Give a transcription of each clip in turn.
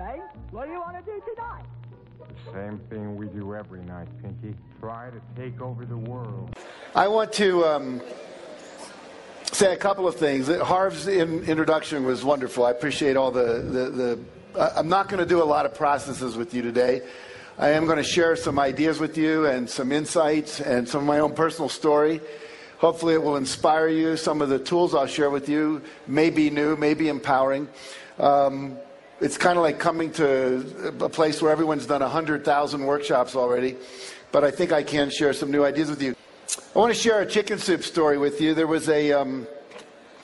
Ray. What do you want to do tonight? The Same thing we do every night, Pinky. Try to take over the world. I want to um, say a couple of things. Harv's in, introduction was wonderful. I appreciate all the. the, the I'm not going to do a lot of processes with you today. I am going to share some ideas with you and some insights and some of my own personal story. Hopefully, it will inspire you. Some of the tools I'll share with you may be new, may be empowering. Um, it's kind of like coming to a place where everyone's done 100,000 workshops already, but I think I can share some new ideas with you. I want to share a chicken soup story with you. There was a, um,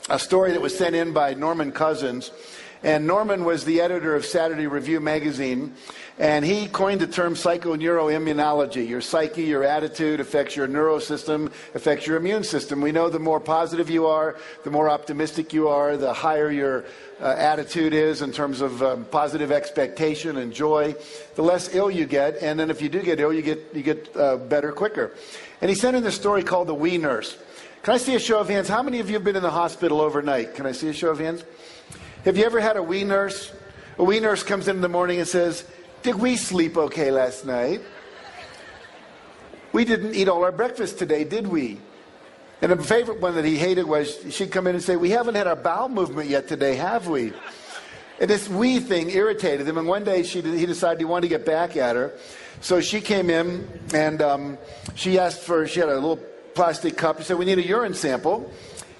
a story that was sent in by Norman Cousins, and Norman was the editor of Saturday Review magazine, and he coined the term psychoneuroimmunology. Your psyche, your attitude affects your neurosystem, affects your immune system. We know the more positive you are, the more optimistic you are, the higher your uh, attitude is in terms of um, positive expectation and joy, the less ill you get. And then if you do get ill, you get, you get uh, better quicker. And he sent in this story called The Wee Nurse. Can I see a show of hands? How many of you have been in the hospital overnight? Can I see a show of hands? Have you ever had a wee nurse? A wee nurse comes in in the morning and says, Did we sleep okay last night? We didn't eat all our breakfast today, did we? And a favorite one that he hated was she'd come in and say, We haven't had our bowel movement yet today, have we? And this we thing irritated him. And one day she, he decided he wanted to get back at her. So she came in and um, she asked for, she had a little plastic cup. She said, We need a urine sample.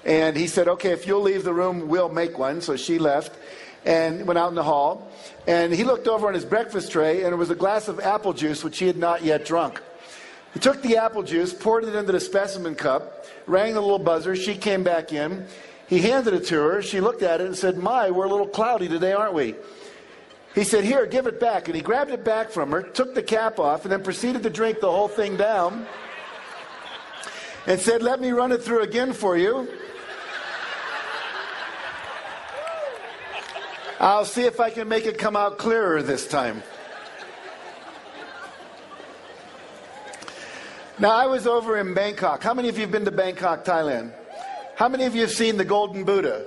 And he said, Okay, if you'll leave the room, we'll make one. So she left and went out in the hall. And he looked over on his breakfast tray, and it was a glass of apple juice, which he had not yet drunk. He took the apple juice, poured it into the specimen cup, rang the little buzzer. She came back in. He handed it to her. She looked at it and said, My, we're a little cloudy today, aren't we? He said, Here, give it back. And he grabbed it back from her, took the cap off, and then proceeded to drink the whole thing down and said, Let me run it through again for you. I'll see if I can make it come out clearer this time. Now, I was over in Bangkok. How many of you have been to Bangkok, Thailand? How many of you have seen the Golden Buddha?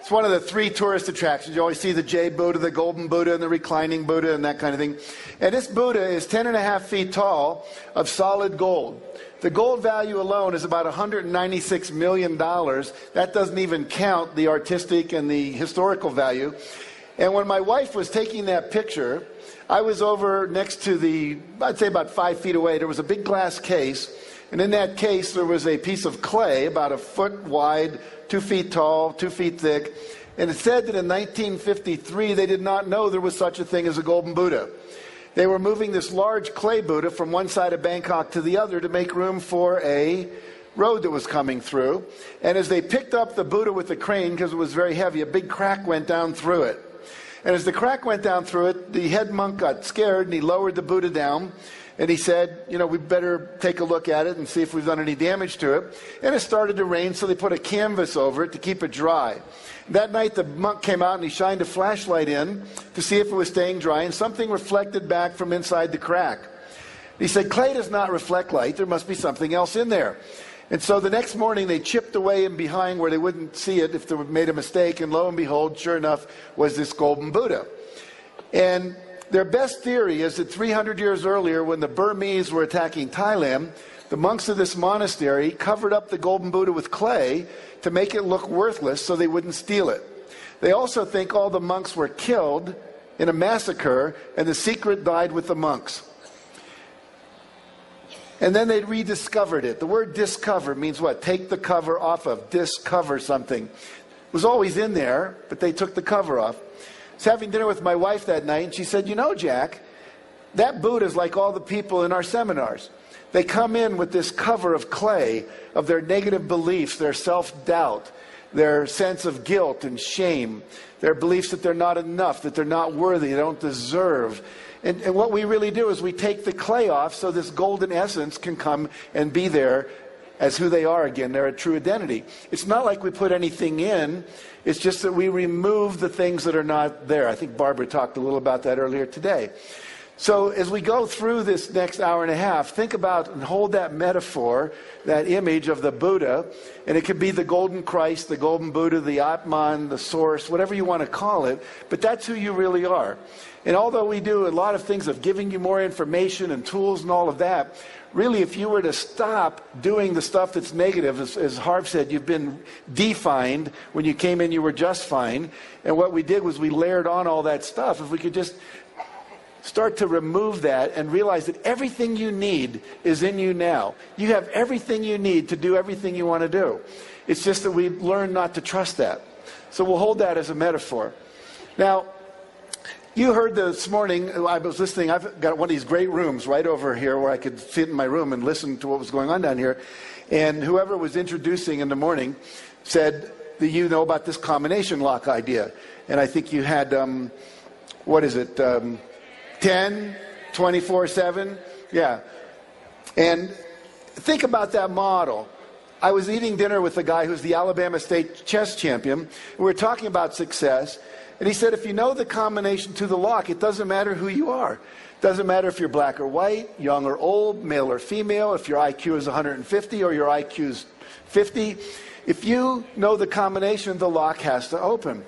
It's one of the three tourist attractions. You always see the Jade Buddha, the Golden Buddha, and the reclining Buddha, and that kind of thing. And this Buddha is 10 and a half feet tall of solid gold. The gold value alone is about $196 million. That doesn't even count the artistic and the historical value. And when my wife was taking that picture, I was over next to the, I'd say about five feet away. There was a big glass case, and in that case, there was a piece of clay about a foot wide, two feet tall, two feet thick. And it said that in 1953, they did not know there was such a thing as a golden Buddha. They were moving this large clay Buddha from one side of Bangkok to the other to make room for a road that was coming through. And as they picked up the Buddha with the crane, because it was very heavy, a big crack went down through it. And as the crack went down through it, the head monk got scared and he lowered the Buddha down. And he said, you know, we better take a look at it and see if we've done any damage to it. And it started to rain, so they put a canvas over it to keep it dry. That night, the monk came out and he shined a flashlight in to see if it was staying dry, and something reflected back from inside the crack. He said, Clay does not reflect light. There must be something else in there. And so the next morning they chipped away in behind where they wouldn't see it if they made a mistake, and lo and behold, sure enough, was this golden Buddha. And their best theory is that 300 years earlier, when the Burmese were attacking Thailand, the monks of this monastery covered up the golden Buddha with clay to make it look worthless so they wouldn't steal it. They also think all the monks were killed in a massacre and the secret died with the monks. And then they rediscovered it. The word discover means what? Take the cover off of, discover something. It was always in there, but they took the cover off. Was having dinner with my wife that night, and she said, You know, Jack, that Buddha is like all the people in our seminars. They come in with this cover of clay of their negative beliefs, their self doubt, their sense of guilt and shame, their beliefs that they're not enough, that they're not worthy, they don't deserve. And, and what we really do is we take the clay off so this golden essence can come and be there as who they are again, their true identity. It's not like we put anything in, it's just that we remove the things that are not there. I think Barbara talked a little about that earlier today. So as we go through this next hour and a half, think about and hold that metaphor, that image of the Buddha, and it could be the golden Christ, the golden Buddha, the Atman, the source, whatever you want to call it, but that's who you really are. And although we do a lot of things of giving you more information and tools and all of that, really, if you were to stop doing the stuff that's negative, as, as Harv said, you've been defined. When you came in, you were just fine. And what we did was we layered on all that stuff. If we could just start to remove that and realize that everything you need is in you now. You have everything you need to do everything you want to do. It's just that we learn not to trust that. So we'll hold that as a metaphor. Now, you heard this morning, I was listening, I've got one of these great rooms right over here where I could sit in my room and listen to what was going on down here. And whoever was introducing in the morning said that you know about this combination lock idea. And I think you had, um, what is it? Um, 10, 24 7. Yeah. And think about that model. I was eating dinner with a guy who's the Alabama State chess champion. We were talking about success. And he said, if you know the combination to the lock, it doesn't matter who you are. It doesn't matter if you're black or white, young or old, male or female, if your IQ is 150 or your IQ is 50. If you know the combination, the lock has to open.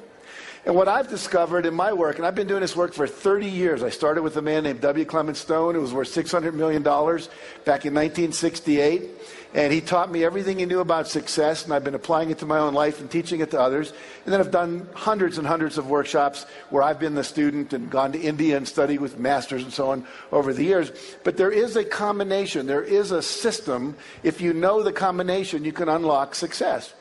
And what I've discovered in my work, and I've been doing this work for 30 years, I started with a man named W. Clement Stone, who was worth $600 million back in 1968. And he taught me everything he knew about success, and I've been applying it to my own life and teaching it to others. And then I've done hundreds and hundreds of workshops where I've been the student and gone to India and studied with masters and so on over the years. But there is a combination, there is a system. If you know the combination, you can unlock success.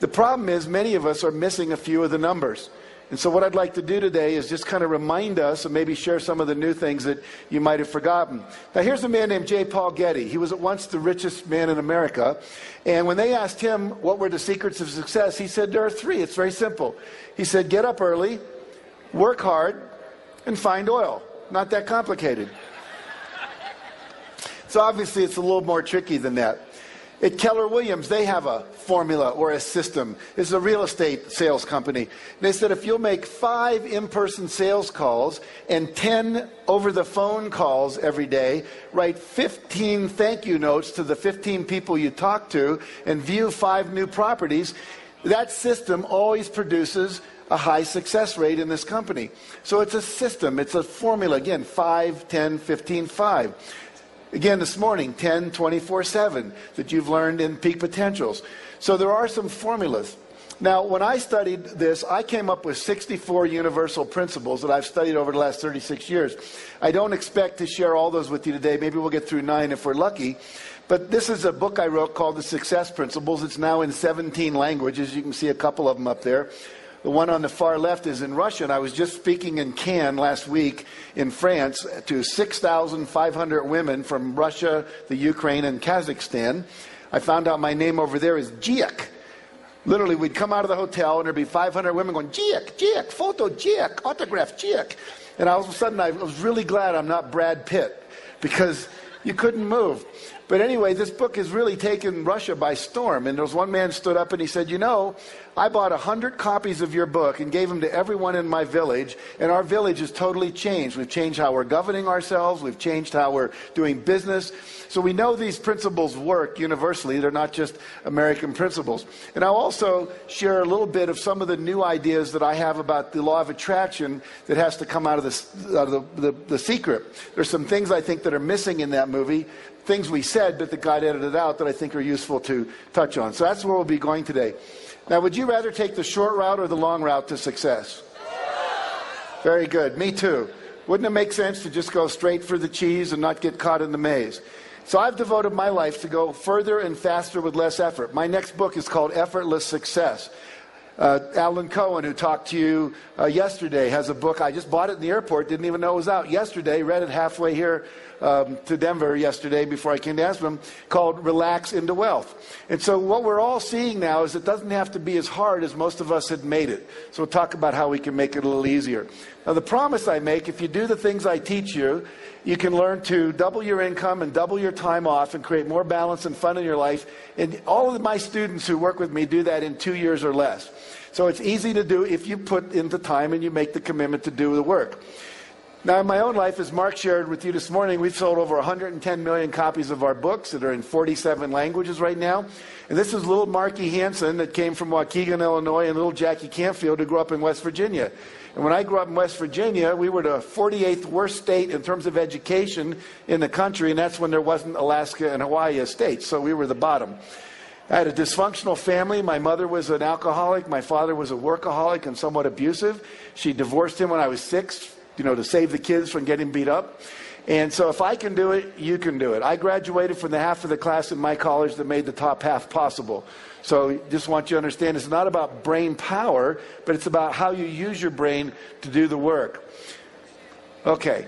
The problem is, many of us are missing a few of the numbers. And so, what I'd like to do today is just kind of remind us and maybe share some of the new things that you might have forgotten. Now, here's a man named J. Paul Getty. He was at once the richest man in America. And when they asked him what were the secrets of success, he said, There are three. It's very simple. He said, Get up early, work hard, and find oil. Not that complicated. So, obviously, it's a little more tricky than that. At Keller Williams, they have a formula or a system. It's a real estate sales company. They said if you'll make five in person sales calls and 10 over the phone calls every day, write 15 thank you notes to the 15 people you talk to, and view five new properties, that system always produces a high success rate in this company. So it's a system, it's a formula. Again, 5, 10, 15, 5. Again, this morning, 10, 24 7 that you've learned in peak potentials. So there are some formulas. Now, when I studied this, I came up with 64 universal principles that I've studied over the last 36 years. I don't expect to share all those with you today. Maybe we'll get through nine if we're lucky. But this is a book I wrote called The Success Principles. It's now in 17 languages. You can see a couple of them up there. The one on the far left is in Russian. I was just speaking in Cannes last week in France to 6,500 women from Russia, the Ukraine, and Kazakhstan. I found out my name over there is Giek. Literally, we'd come out of the hotel and there'd be 500 women going, Giek, Giek, photo, Giek, autograph, Giek. And all of a sudden, I was really glad I'm not Brad Pitt because you couldn't move. But anyway, this book has really taken Russia by storm. And there was one man stood up and he said, You know, I bought a hundred copies of your book and gave them to everyone in my village, and our village has totally changed. We've changed how we're governing ourselves, we've changed how we're doing business. So we know these principles work universally. They're not just American principles. And I'll also share a little bit of some of the new ideas that I have about the law of attraction that has to come out of, the, out of the, the, the secret. There's some things I think that are missing in that movie things we said, but that God edited out that I think are useful to touch on. So that's where we'll be going today. Now, would you rather take the short route or the long route to success? Very good. Me too. Wouldn't it make sense to just go straight for the cheese and not get caught in the maze? So I've devoted my life to go further and faster with less effort. My next book is called Effortless Success. Uh, Alan Cohen, who talked to you uh, yesterday, has a book. I just bought it in the airport, didn't even know it was out yesterday, read it halfway here um, to Denver yesterday before I came to Aspen called Relax into Wealth. And so what we're all seeing now is it doesn't have to be as hard as most of us had made it. So we'll talk about how we can make it a little easier. Now, the promise I make, if you do the things I teach you, you can learn to double your income and double your time off and create more balance and fun in your life. And all of my students who work with me do that in two years or less. So it's easy to do if you put in the time and you make the commitment to do the work. Now, in my own life, as Mark shared with you this morning, we've sold over 110 million copies of our books that are in 47 languages right now. And this is little Marky Hansen that came from Waukegan, Illinois, and little Jackie Canfield who grew up in West Virginia. And when I grew up in West Virginia, we were the 48th worst state in terms of education in the country, and that's when there wasn't Alaska and Hawaii as states. So we were the bottom. I had a dysfunctional family. My mother was an alcoholic. My father was a workaholic and somewhat abusive. She divorced him when I was six, you know, to save the kids from getting beat up. And so if I can do it, you can do it. I graduated from the half of the class in my college that made the top half possible. So just want you to understand it's not about brain power, but it's about how you use your brain to do the work. Okay.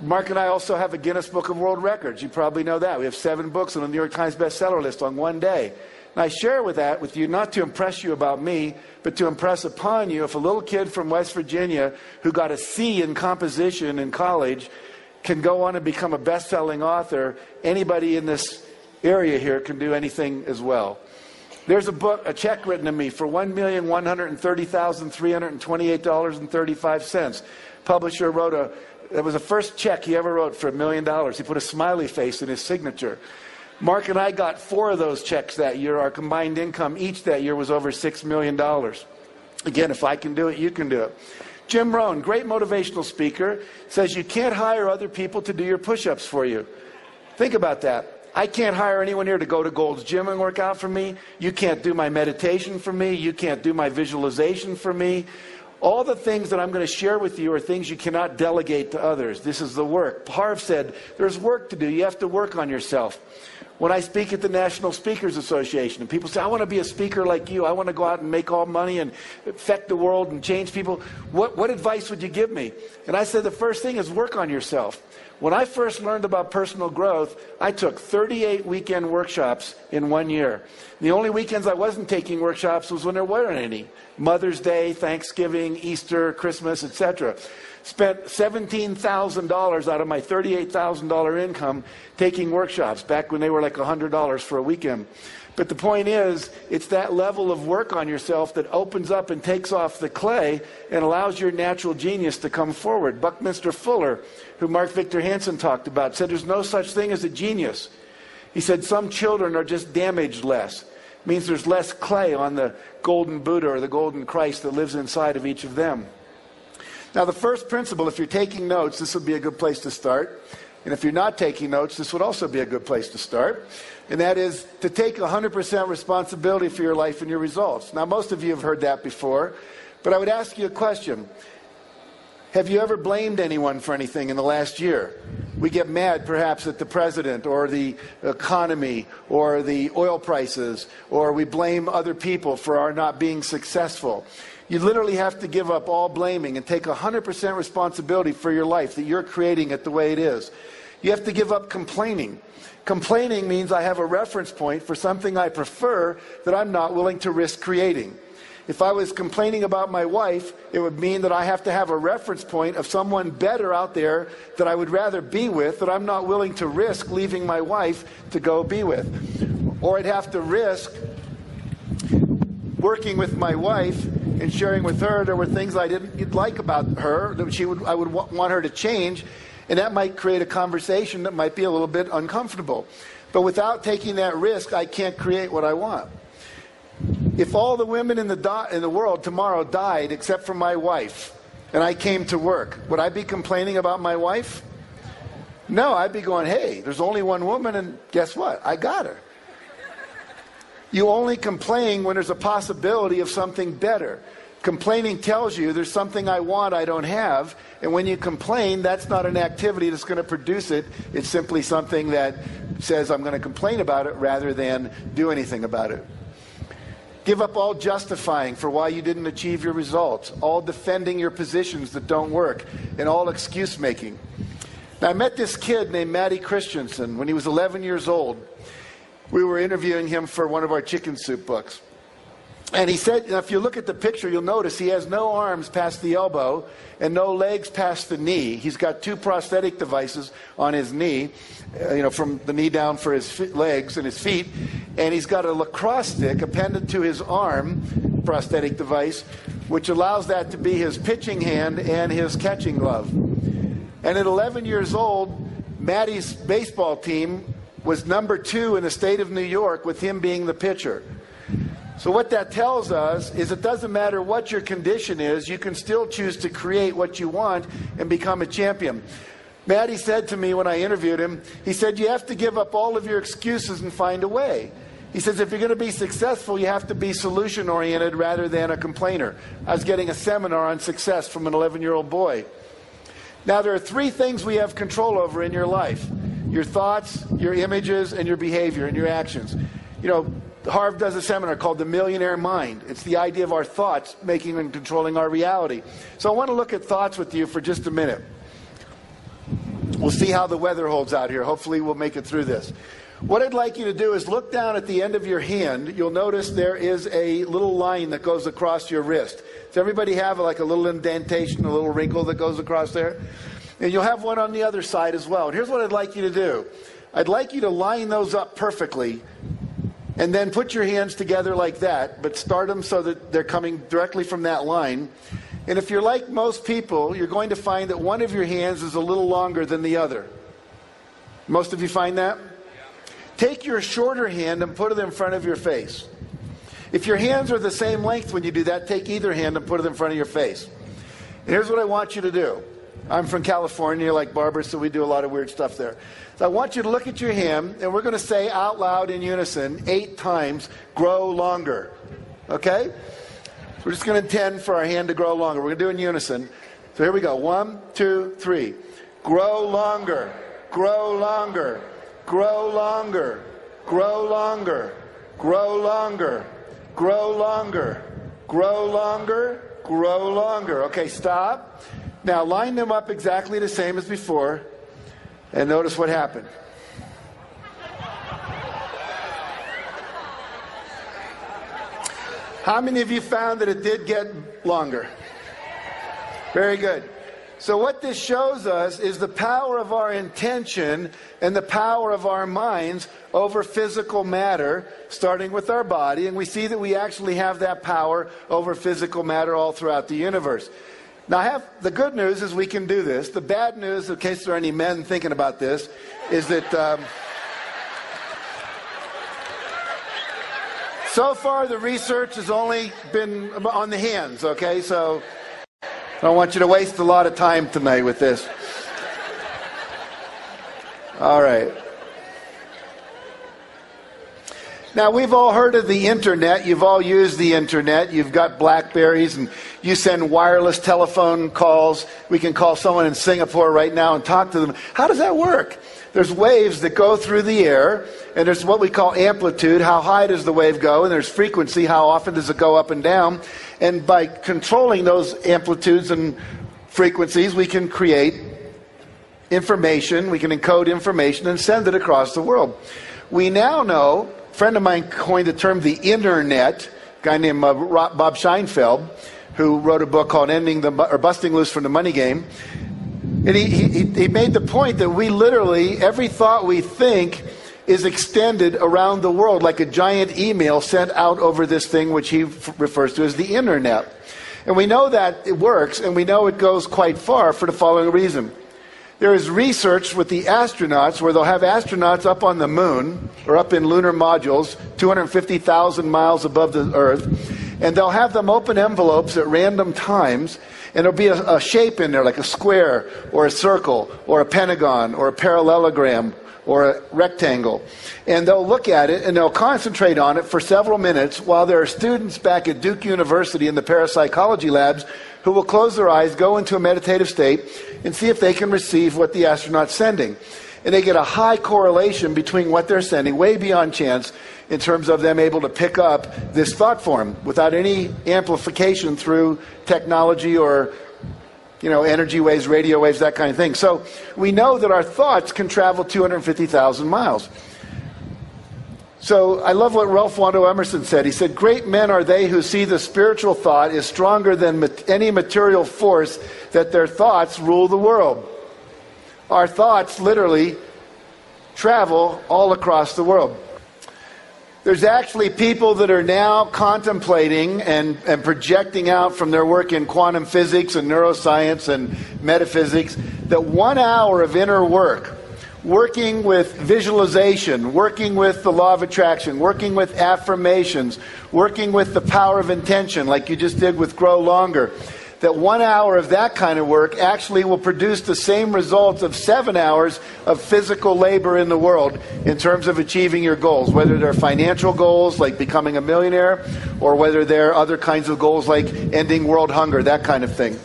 Mark and I also have a Guinness Book of World Records. You probably know that. We have seven books on the New York Times bestseller list on one day. And I share with that with you not to impress you about me, but to impress upon you if a little kid from West Virginia who got a C in composition in college can go on and become a best selling author, anybody in this area here can do anything as well. There's a book, a check written to me for $1,130,328.35. Publisher wrote a, that was the first check he ever wrote for a million dollars. He put a smiley face in his signature. Mark and I got four of those checks that year. Our combined income each that year was over $6 million. Again, if I can do it, you can do it. Jim Rohn, great motivational speaker, says you can't hire other people to do your push ups for you. Think about that. I can't hire anyone here to go to Gold's Gym and work out for me. You can't do my meditation for me. You can't do my visualization for me. All the things that I'm going to share with you are things you cannot delegate to others. This is the work. Harv said, There's work to do. You have to work on yourself. When I speak at the National Speakers Association, and people say, I want to be a speaker like you, I want to go out and make all money and affect the world and change people, what, what advice would you give me? And I said, the first thing is work on yourself. When I first learned about personal growth, I took 38 weekend workshops in one year. The only weekends I wasn't taking workshops was when there weren't any. Mother's Day, Thanksgiving, Easter, Christmas, etc spent $17,000 out of my $38,000 income taking workshops back when they were like $100 for a weekend. But the point is, it's that level of work on yourself that opens up and takes off the clay and allows your natural genius to come forward. Buckminster Fuller, who Mark Victor Hansen talked about, said there's no such thing as a genius. He said some children are just damaged less. Means there's less clay on the golden Buddha or the golden Christ that lives inside of each of them. Now, the first principle, if you're taking notes, this would be a good place to start. And if you're not taking notes, this would also be a good place to start. And that is to take 100% responsibility for your life and your results. Now, most of you have heard that before, but I would ask you a question. Have you ever blamed anyone for anything in the last year? We get mad perhaps at the president or the economy or the oil prices, or we blame other people for our not being successful. You literally have to give up all blaming and take 100% responsibility for your life, that you're creating it the way it is. You have to give up complaining. Complaining means I have a reference point for something I prefer that I'm not willing to risk creating. If I was complaining about my wife, it would mean that I have to have a reference point of someone better out there that I would rather be with that I'm not willing to risk leaving my wife to go be with. Or I'd have to risk working with my wife and sharing with her, there were things I didn't like about her that she would, I would want her to change, and that might create a conversation that might be a little bit uncomfortable. But without taking that risk, I can't create what I want. If all the women in the, do- in the world tomorrow died except for my wife, and I came to work, would I be complaining about my wife? No, I'd be going, hey, there's only one woman, and guess what? I got her. You only complain when there's a possibility of something better. Complaining tells you there's something I want I don't have. And when you complain, that's not an activity that's going to produce it. It's simply something that says I'm going to complain about it rather than do anything about it. Give up all justifying for why you didn't achieve your results, all defending your positions that don't work, and all excuse making. Now, I met this kid named Matty Christensen when he was 11 years old we were interviewing him for one of our chicken soup books. And he said, if you look at the picture, you'll notice he has no arms past the elbow and no legs past the knee. He's got two prosthetic devices on his knee, uh, you know, from the knee down for his legs and his feet. And he's got a lacrosse stick appended to his arm, prosthetic device, which allows that to be his pitching hand and his catching glove. And at 11 years old, Maddie's baseball team was number two in the state of New York, with him being the pitcher. So, what that tells us is it doesn't matter what your condition is, you can still choose to create what you want and become a champion. Maddie said to me when I interviewed him, he said, You have to give up all of your excuses and find a way. He says, if you're going to be successful, you have to be solution oriented rather than a complainer. I was getting a seminar on success from an 11 year old boy. Now, there are three things we have control over in your life your thoughts, your images, and your behavior and your actions. You know, Harv does a seminar called The Millionaire Mind. It's the idea of our thoughts making and controlling our reality. So I want to look at thoughts with you for just a minute. We'll see how the weather holds out here. Hopefully, we'll make it through this. What I'd like you to do is look down at the end of your hand. You'll notice there is a little line that goes across your wrist. Does everybody have like a little indentation, a little wrinkle that goes across there? And you'll have one on the other side as well. And here's what I'd like you to do I'd like you to line those up perfectly and then put your hands together like that, but start them so that they're coming directly from that line. And if you're like most people, you're going to find that one of your hands is a little longer than the other. Most of you find that? Take your shorter hand and put it in front of your face. If your hands are the same length when you do that, take either hand and put it in front of your face. And here's what I want you to do. I'm from California, like Barbara, so we do a lot of weird stuff there. So I want you to look at your hand, and we're going to say out loud in unison eight times, grow longer. Okay? So we're just going to intend for our hand to grow longer. We're going to do it in unison. So here we go. One, two, three. Grow longer. Grow longer grow longer, grow longer, grow longer, grow longer, grow longer, grow longer. Okay, stop. Now line them up exactly the same as before and notice what happened. How many of you found that it did get longer? Very good. So, what this shows us is the power of our intention and the power of our minds over physical matter, starting with our body. And we see that we actually have that power over physical matter all throughout the universe. Now, I have the good news is we can do this. The bad news, in case there are any men thinking about this, is that. Um, so far, the research has only been on the hands, okay? So I don't want you to waste a lot of time tonight with this. All right. Now, we've all heard of the internet. You've all used the internet. You've got Blackberries and you send wireless telephone calls. We can call someone in Singapore right now and talk to them. How does that work? There's waves that go through the air, and there's what we call amplitude. How high does the wave go? And there's frequency. How often does it go up and down? And by controlling those amplitudes and frequencies, we can create information, we can encode information and send it across the world. We now know, friend of mine coined the term the Inner Net, a guy named uh, Bob Scheinfeld, who wrote a book called Ending the or Busting Loose from the Money Game. And he, he, he made the point that we literally, every thought we think is extended around the world like a giant email sent out over this thing which he f- refers to as the Inner Net. And we know that it works, and we know it goes quite far for the following reason. There is research with the astronauts where they'll have astronauts up on the moon or up in lunar modules 250,000 miles above the Earth, and they'll have them open envelopes at random times and there'll be a, a shape in there, like a square or a circle or a pentagon or a parallelogram or a rectangle. And they'll look at it and they'll concentrate on it for several minutes while there are students back at Duke University in the parapsychology labs who will close their eyes, go into a meditative state, and see if they can receive what the astronaut's sending. And they get a high correlation between what they're sending, way beyond chance, in terms of them able to pick up this thought form without any amplification through technology or you know energy waves radio waves that kind of thing so we know that our thoughts can travel 250000 miles so I love what Ralph Waldo Emerson said. He said, Great men are they who see the spiritual thought is stronger than any material force, that their thoughts rule the world. Our thoughts literally travel all across the world. There's actually people that are now contemplating and, and projecting out from their work in quantum physics and neuroscience and metaphysics that one hour of inner work, working with visualization, working with the law of attraction, working with affirmations, working with the power of intention, like you just did with Grow Longer, that one hour of that kind of work actually will produce the same results of seven hours of physical labor in the world in terms of achieving your goals, whether they're financial goals like becoming a millionaire or whether they're other kinds of goals like ending world hunger, that kind of thing.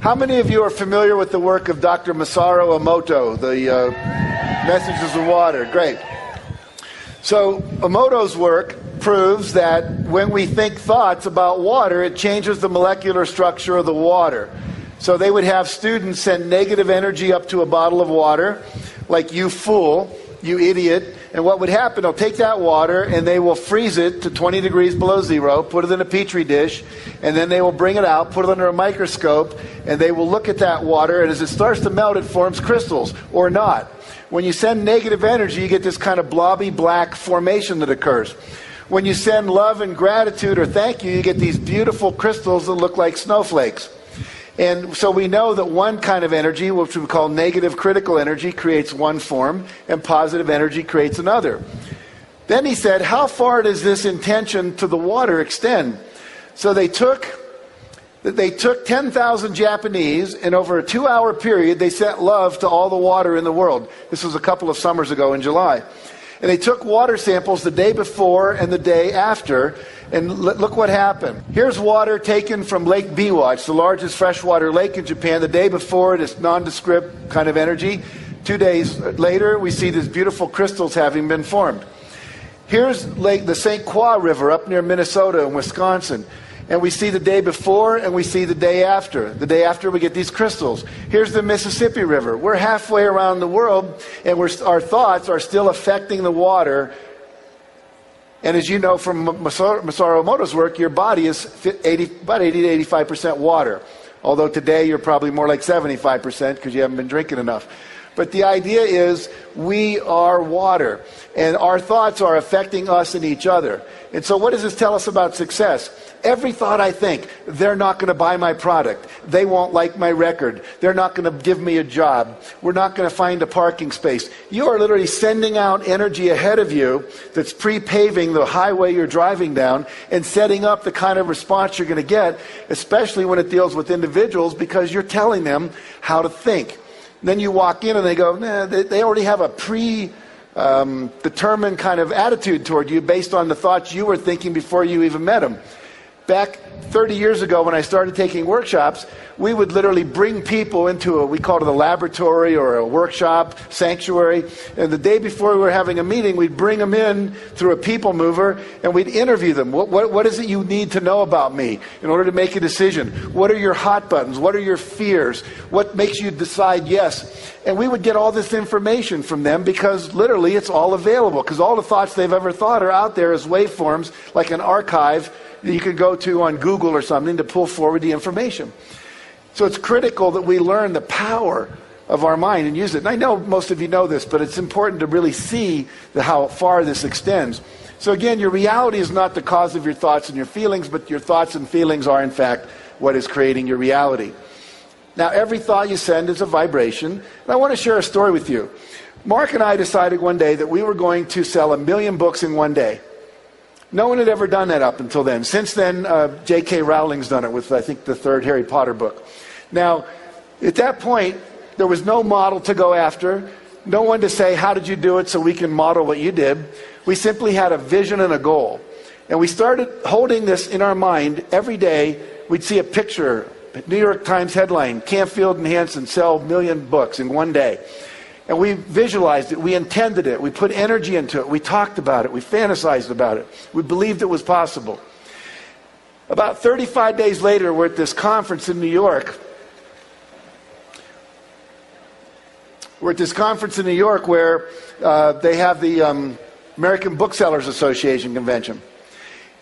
How many of you are familiar with the work of Dr. Masaru Emoto, the uh, Messages of Water? Great. So, Emoto's work proves that when we think thoughts about water, it changes the molecular structure of the water. So, they would have students send negative energy up to a bottle of water, like, you fool, you idiot. And what would happen, they'll take that water and they will freeze it to 20 degrees below zero, put it in a petri dish, and then they will bring it out, put it under a microscope, and they will look at that water. And as it starts to melt, it forms crystals or not. When you send negative energy, you get this kind of blobby black formation that occurs. When you send love and gratitude or thank you, you get these beautiful crystals that look like snowflakes. And so we know that one kind of energy, which we call negative critical energy, creates one form, and positive energy creates another. Then he said, How far does this intention to the water extend? So they took they took 10,000 Japanese, and over a two hour period, they sent love to all the water in the world. This was a couple of summers ago in July. And they took water samples the day before and the day after, and look what happened. Here's water taken from Lake Biwa. It's the largest freshwater lake in Japan. The day before, it's nondescript kind of energy. Two days later, we see these beautiful crystals having been formed. Here's Lake, the St. Croix River up near Minnesota and Wisconsin and we see the day before and we see the day after. The day after, we get these crystals. Here's the Mississippi River. We're halfway around the world, and our thoughts are still affecting the water. And as you know from Masaru, Emoto's work, your body is 80, about 80 to 85% water. Although today you're probably more like 75% because you haven't been drinking enough. But the idea is we are water, and our thoughts are affecting us and each other. And so, what does this tell us about success? Every thought I think, they're not going to buy my product. They won't like my record. They're not going to give me a job. We're not going to find a parking space. You are literally sending out energy ahead of you that's pre paving the highway you're driving down and setting up the kind of response you're going to get, especially when it deals with individuals because you're telling them how to think. Then you walk in and they go, nah, they, they already have a pre um, determined kind of attitude toward you based on the thoughts you were thinking before you even met them. Back 30 years ago, when I started taking workshops, we would literally bring people into a, we called it a laboratory or a workshop, sanctuary. And the day before we were having a meeting, we'd bring them in through a people mover and we'd interview them. What, what, what is it you need to know about me in order to make a decision? What are your hot buttons? What are your fears? What makes you decide yes? And we would get all this information from them because literally it's all available because all the thoughts they've ever thought are out there as waveforms, like an archive that you can go to on Google or something to pull forward the information. So it's critical that we learn the power of our mind and use it. And I know most of you know this, but it's important to really see the, how far this extends. So again, your reality is not the cause of your thoughts and your feelings, but your thoughts and feelings are, in fact, what is creating your reality. Now, every thought you send is a vibration. And I want to share a story with you. Mark and I decided one day that we were going to sell a million books in one day. No one had ever done that up until then. Since then, uh, J.K. Rowling's done it with, I think, the third Harry Potter book. Now, at that point, there was no model to go after, no one to say, How did you do it so we can model what you did? We simply had a vision and a goal. And we started holding this in our mind every day. We'd see a picture, New York Times headline Canfield and Hansen sell million books in one day. And we visualized it, we intended it, we put energy into it, we talked about it, we fantasized about it, we believed it was possible. About 35 days later, we're at this conference in New York We're at this conference in New York where uh, they have the um, American Booksellers Association convention.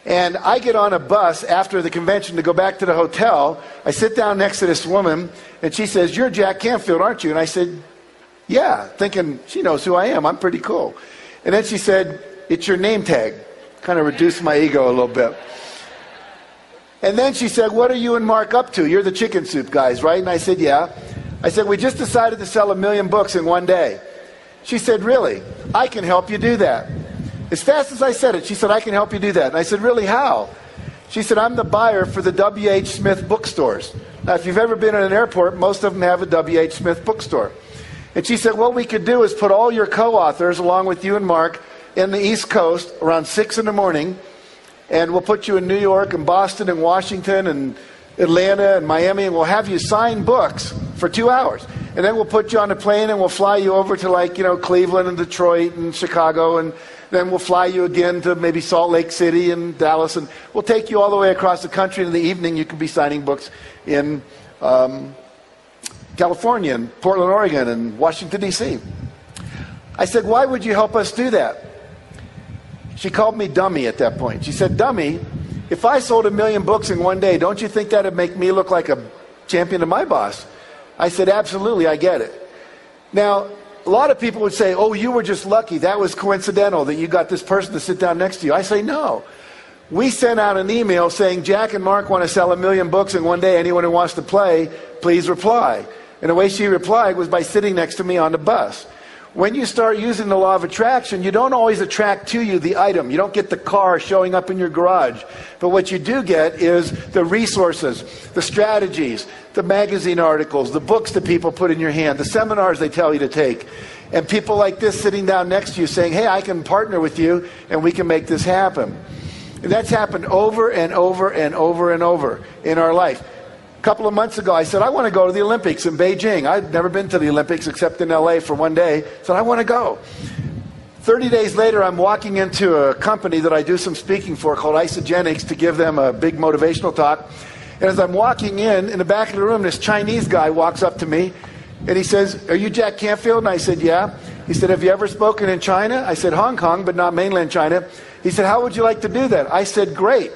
And I get on a bus after the convention to go back to the hotel. I sit down next to this woman, and she says, You're Jack Canfield, aren't you? And I said, Yeah, thinking she knows who I am. I'm pretty cool. And then she said, It's your name tag. Kind of reduced my ego a little bit. And then she said, What are you and Mark up to? You're the chicken soup guys, right? And I said, Yeah. I said, We just decided to sell a million books in one day. She said, Really? I can help you do that. As fast as I said it, she said, I can help you do that. And I said, Really, how? She said, I'm the buyer for the W.H. Smith bookstores. Now, if you've ever been in an airport, most of them have a W.H. Smith bookstore. And she said, What we could do is put all your co authors, along with you and Mark, in the East Coast around 6 in the morning, and we'll put you in New York and Boston and Washington and Atlanta and Miami, and we'll have you sign books for two hours. And then we'll put you on a plane and we'll fly you over to, like, you know, Cleveland and Detroit and Chicago and then we'll fly you again to maybe Salt Lake City and Dallas, and we'll take you all the way across the country. In the evening, you can be signing books in um, California and Portland, Oregon, and Washington, D.C. I said, Why would you help us do that? She called me dummy at that point. She said, Dummy, if I sold a million books in one day, don't you think that would make me look like a champion to my boss? I said, Absolutely, I get it. Now, a lot of people would say, oh, you were just lucky. That was coincidental that you got this person to sit down next to you. I say, no. We sent out an email saying, Jack and Mark want to sell a million books in one day. Anyone who wants to play, please reply. And the way she replied was by sitting next to me on the bus. When you start using the law of attraction, you don't always attract to you the item. You don't get the car showing up in your garage. But what you do get is the resources, the strategies, the magazine articles, the books that people put in your hand, the seminars they tell you to take. And people like this sitting down next to you saying, hey, I can partner with you and we can make this happen. And that's happened over and over and over and over in our life couple of months ago, I said, I want to go to the Olympics in Beijing. I'd never been to the Olympics except in LA for one day. I said, I want to go. 30 days later, I'm walking into a company that I do some speaking for called Isagenix to give them a big motivational talk. And as I'm walking in, in the back of the room, this Chinese guy walks up to me and he says, Are you Jack Canfield? And I said, Yeah. He said, Have you ever spoken in China? I said, Hong Kong, but not mainland China. He said, How would you like to do that? I said, Great.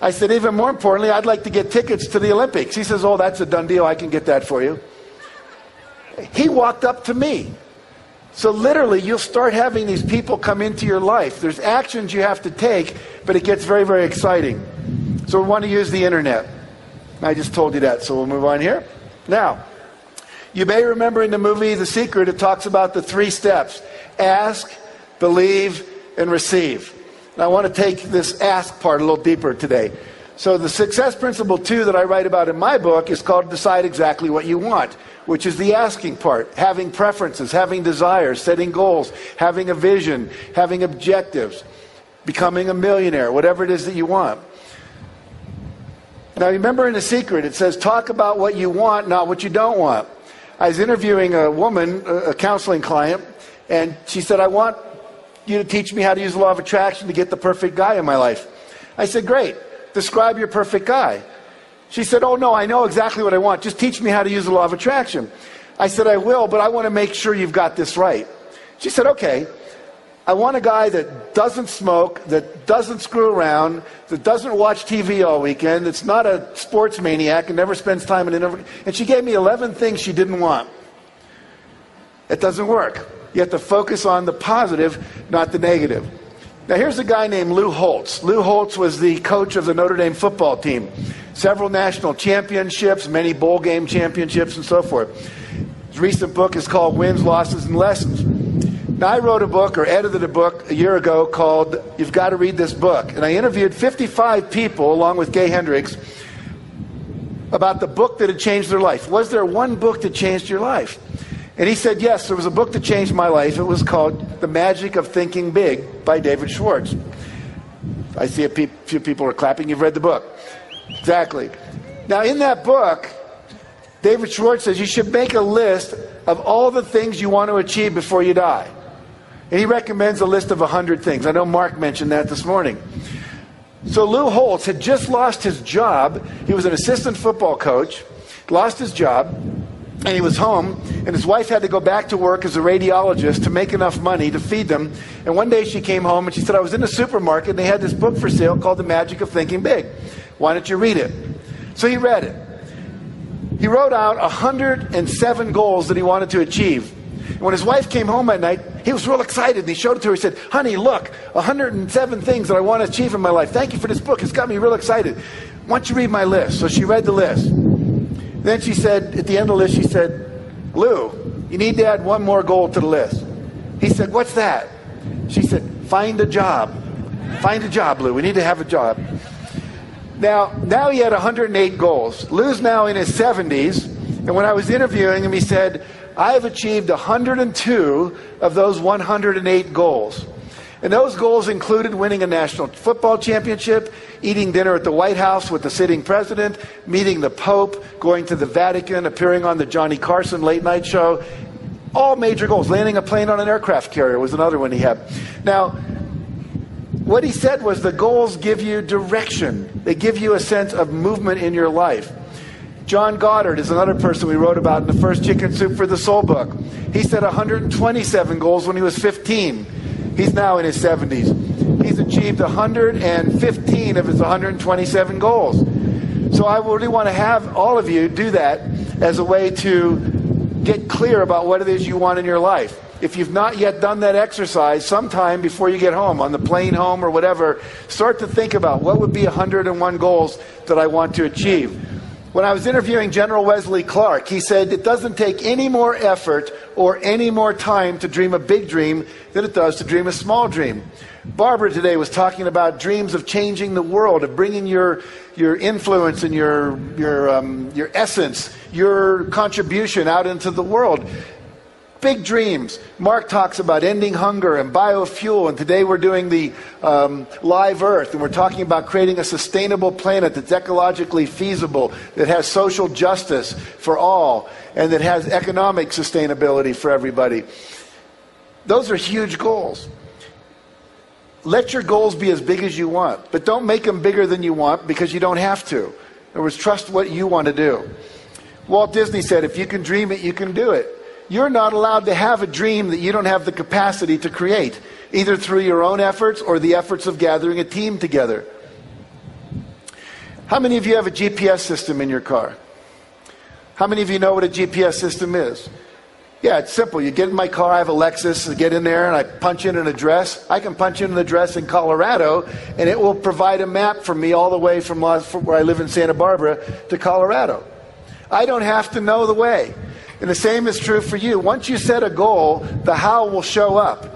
I said, even more importantly, I'd like to get tickets to the Olympics. He says, Oh, that's a done deal. I can get that for you. He walked up to me. So, literally, you'll start having these people come into your life. There's actions you have to take, but it gets very, very exciting. So, we want to use the Inner Net. I just told you that, so we'll move on here. Now, you may remember in the movie The Secret, it talks about the three steps ask, believe, and receive. And I want to take this ask part a little deeper today. So, the success principle two that I write about in my book is called Decide Exactly What You Want, which is the asking part having preferences, having desires, setting goals, having a vision, having objectives, becoming a millionaire, whatever it is that you want. Now, remember in The Secret, it says, talk about what you want, not what you don't want. I was interviewing a woman, a counseling client, and she said, I want you to teach me how to use the law of attraction to get the perfect guy in my life. I said, Great. Describe your perfect guy. She said, Oh, no, I know exactly what I want. Just teach me how to use the law of attraction. I said, I will, but I want to make sure you've got this right. She said, Okay. I want a guy that doesn't smoke, that doesn't screw around, that doesn't watch TV all weekend, that's not a sports maniac and never spends time in an. And she gave me 11 things she didn't want. It doesn't work. You have to focus on the positive, not the negative. Now, here's a guy named Lou Holtz. Lou Holtz was the coach of the Notre Dame football team, several national championships, many bowl game championships, and so forth. His recent book is called Wins, Losses, and Lessons. Now, I wrote a book or edited a book a year ago called You've Got to Read This Book. And I interviewed 55 people, along with Gay Hendricks, about the book that had changed their life. Was there one book that changed your life? And he said, Yes, there was a book that changed my life. It was called The Magic of Thinking Big by David Schwartz. I see a pe- few people are clapping. You've read the book. Exactly. Now, in that book, David Schwartz says you should make a list of all the things you want to achieve before you die. And he recommends a list of 100 things. I know Mark mentioned that this morning. So Lou Holtz had just lost his job. He was an assistant football coach, lost his job and he was home, and his wife had to go back to work as a radiologist to make enough money to feed them. And one day she came home and she said, I was in the supermarket and they had this book for sale called The Magic of Thinking Big. Why don't you read it? So he read it. He wrote out 107 goals that he wanted to achieve. And when his wife came home at night, he was real excited and he showed it to her. He said, Honey, look, 107 things that I want to achieve in my life. Thank you for this book. It's got me real excited. Why don't you read my list? So she read the list. Then she said, at the end of the list, she said, Lou, you need to add one more goal to the list. He said, What's that? She said, Find a job. Find a job, Lou. We need to have a job. Now, now he had 108 goals. Lou's now in his 70s, and when I was interviewing him, he said, I have achieved 102 of those 108 goals. And those goals included winning a national football championship, eating dinner at the White House with the sitting president, meeting the Pope, going to the Vatican, appearing on the Johnny Carson late night show. All major goals. Landing a plane on an aircraft carrier was another one he had. Now, what he said was the goals give you direction, they give you a sense of movement in your life. John Goddard is another person we wrote about in the first Chicken Soup for the Soul book. He set 127 goals when he was 15. He's now in his 70s. He's achieved 115 of his 127 goals. So I really want to have all of you do that as a way to get clear about what it is you want in your life. If you've not yet done that exercise, sometime before you get home, on the plane home or whatever, start to think about what would be 101 goals that I want to achieve. When I was interviewing General Wesley Clark, he said it doesn't take any more effort or any more time to dream a big dream than it does to dream a small dream. Barbara today was talking about dreams of changing the world, of bringing your, your influence and your, your, um, your essence, your contribution out into the world. Big dreams. Mark talks about ending hunger and biofuel, and today we're doing the um, live Earth, and we're talking about creating a sustainable planet that's ecologically feasible, that has social justice for all, and that has economic sustainability for everybody. Those are huge goals. Let your goals be as big as you want, but don't make them bigger than you want because you don't have to. In other words, trust what you want to do. Walt Disney said, if you can dream it, you can do it you're not allowed to have a dream that you don't have the capacity to create, either through your own efforts or the efforts of gathering a team together. How many of you have a GPS system in your car? How many of you know what a GPS system is? Yeah, it's simple. You get in my car, I have a Lexus, I get in there and I punch in an address. I can punch in an address in Colorado and it will provide a map for me all the way from, where I live in Santa Barbara to Colorado. I don't have to know the way. And the same is true for you. Once you set a goal, the how will show up.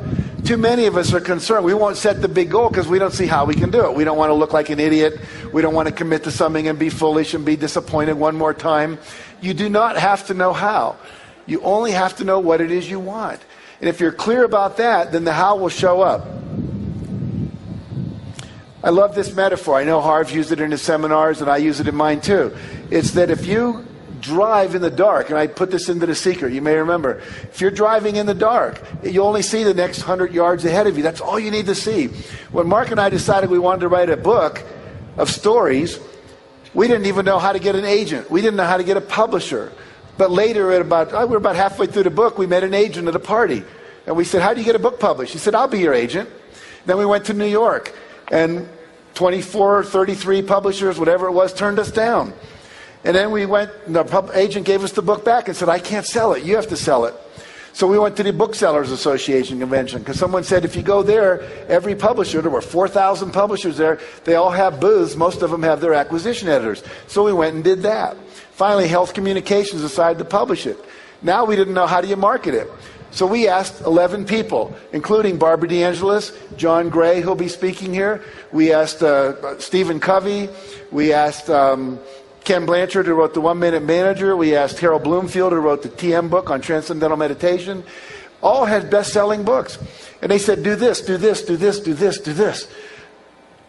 Too many of us are concerned. We won't set the big goal because we don't see how we can do it. We don't want to look like an idiot. We don't want to commit to something and be foolish and be disappointed one more time. You do not have to know how. You only have to know what it is you want. And if you're clear about that, then the how will show up. I love this metaphor. I know Harv used it in his seminars, and I use it in mine too. It's that if you drive in the dark, and I put this into the secret, you may remember. If you're driving in the dark, you only see the next 100 yards ahead of you. That's all you need to see. When Mark and I decided we wanted to write a book of stories, we didn't even know how to get an agent. We didn't know how to get a publisher. But later, at about, oh, we were about halfway through the book, we met an agent at a party. And we said, How do you get a book published? He said, I'll be your agent. Then we went to New York, and 24, 33 publishers, whatever it was, turned us down. And then we went, the agent gave us the book back and said, I can't sell it. You have to sell it. So we went to the Booksellers Association convention because someone said if you go there, every publisher, there were 4,000 publishers there, they all have booths. Most of them have their acquisition editors. So we went and did that. Finally, Health Communications decided to publish it. Now we didn't know how do you market it. So we asked 11 people, including Barbara DeAngelis, John Gray, who'll be speaking here. We asked uh, Stephen Covey. We asked um, Ken Blanchard, who wrote The One Minute Manager. We asked Harold Bloomfield, who wrote the TM book on Transcendental Meditation. All had best selling books. And they said, do this, do this, do this, do this, do this.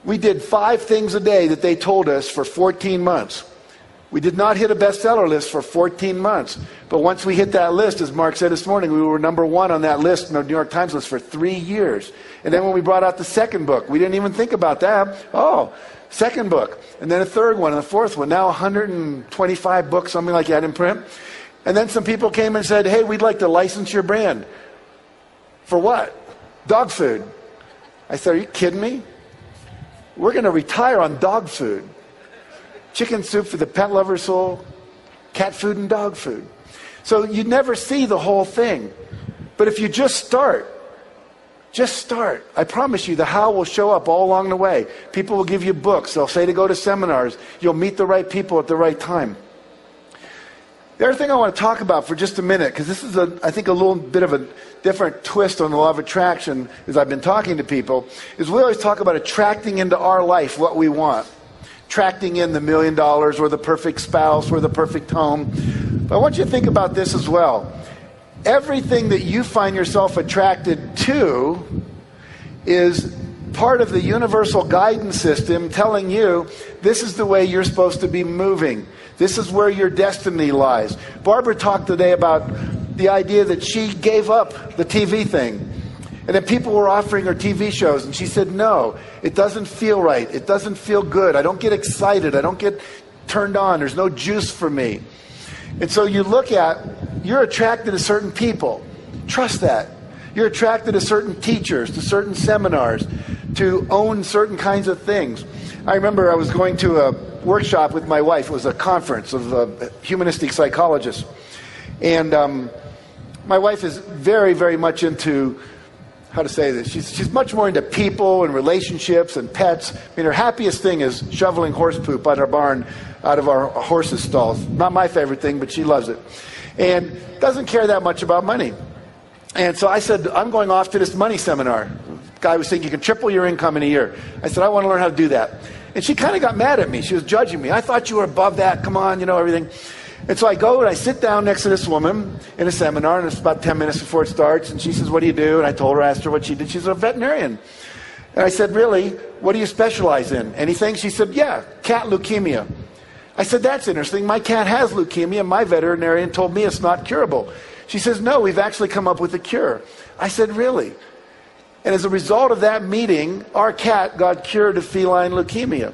We did five things a day that they told us for 14 months. We did not hit a bestseller list for 14 months. But once we hit that list, as Mark said this morning, we were number one on that list, the New York Times list, for three years. And then when we brought out the second book, we didn't even think about that. Oh, second book, and then a third one, and a fourth one. Now 125 books, something like that in print. And then some people came and said, hey, we'd like to license your brand. For what? Dog food. I said, are you kidding me? We're going to retire on dog food. Chicken soup for the pet lover soul, cat food and dog food. So you never see the whole thing. But if you just start, just start. I promise you, the how will show up all along the way. People will give you books. They'll say to go to seminars. You'll meet the right people at the right time. The other thing I want to talk about for just a minute, because this is, a, I think, a little bit of a different twist on the law of attraction as I've been talking to people, is we always talk about attracting into our life what we want. Attracting in the million dollars or the perfect spouse or the perfect home. But I want you to think about this as well. Everything that you find yourself attracted to is part of the universal guidance system telling you this is the way you're supposed to be moving. This is where your destiny lies. Barbara talked today about the idea that she gave up the TV thing. And that people were offering her TV shows, and she said, No, it doesn't feel right. It doesn't feel good. I don't get excited. I don't get turned on. There's no juice for me. And so you look at, you're attracted to certain people. Trust that. You're attracted to certain teachers, to certain seminars, to own certain kinds of things. I remember I was going to a workshop with my wife. It was a conference of humanistic psychologists. And um, my wife is very, very much into how to say this. She's, she's much more into people and relationships and pets. I mean, her happiest thing is shoveling horse poop out of our barn, out of our horses' stalls. Not my favorite thing, but she loves it. And doesn't care that much about money. And so I said, I'm going off to this money seminar. Guy was saying you can triple your income in a year. I said, I want to learn how to do that. And she kind of got mad at me. She was judging me. I thought you were above that. Come on, you know, everything. And so I go and I sit down next to this woman in a seminar, and it's about 10 minutes before it starts. And she says, What do you do? And I told her, I asked her what she did. She's a veterinarian. And I said, Really? What do you specialize in? Anything? She said, Yeah, cat leukemia. I said, That's interesting. My cat has leukemia. My veterinarian told me it's not curable. She says, No, we've actually come up with a cure. I said, Really? And as a result of that meeting, our cat got cured of feline leukemia.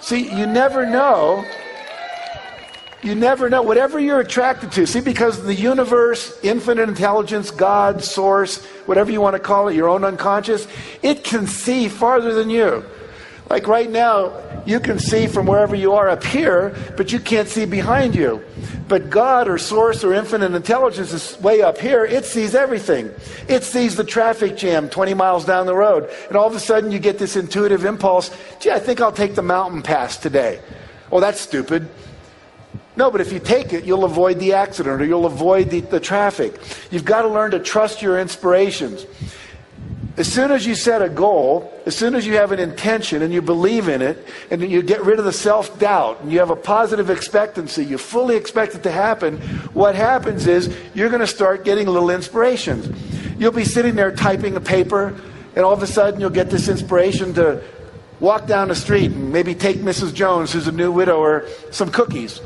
See, you never know. You never know. Whatever you're attracted to. See, because the universe, infinite intelligence, God, source, whatever you want to call it, your own unconscious, it can see farther than you. Like right now, you can see from wherever you are up here, but you can't see behind you. But God or source or infinite intelligence is way up here. It sees everything. It sees the traffic jam 20 miles down the road. And all of a sudden you get this intuitive impulse, gee, I think I'll take the mountain pass today. Oh, that's stupid. No, but if you take it, you'll avoid the accident or you'll avoid the, the traffic. You've got to learn to trust your inspirations. As soon as you set a goal, as soon as you have an intention and you believe in it, and you get rid of the self doubt, and you have a positive expectancy, you fully expect it to happen, what happens is you're going to start getting little inspirations. You'll be sitting there typing a paper, and all of a sudden you'll get this inspiration to walk down the street and maybe take Mrs. Jones, who's a new widower, some cookies.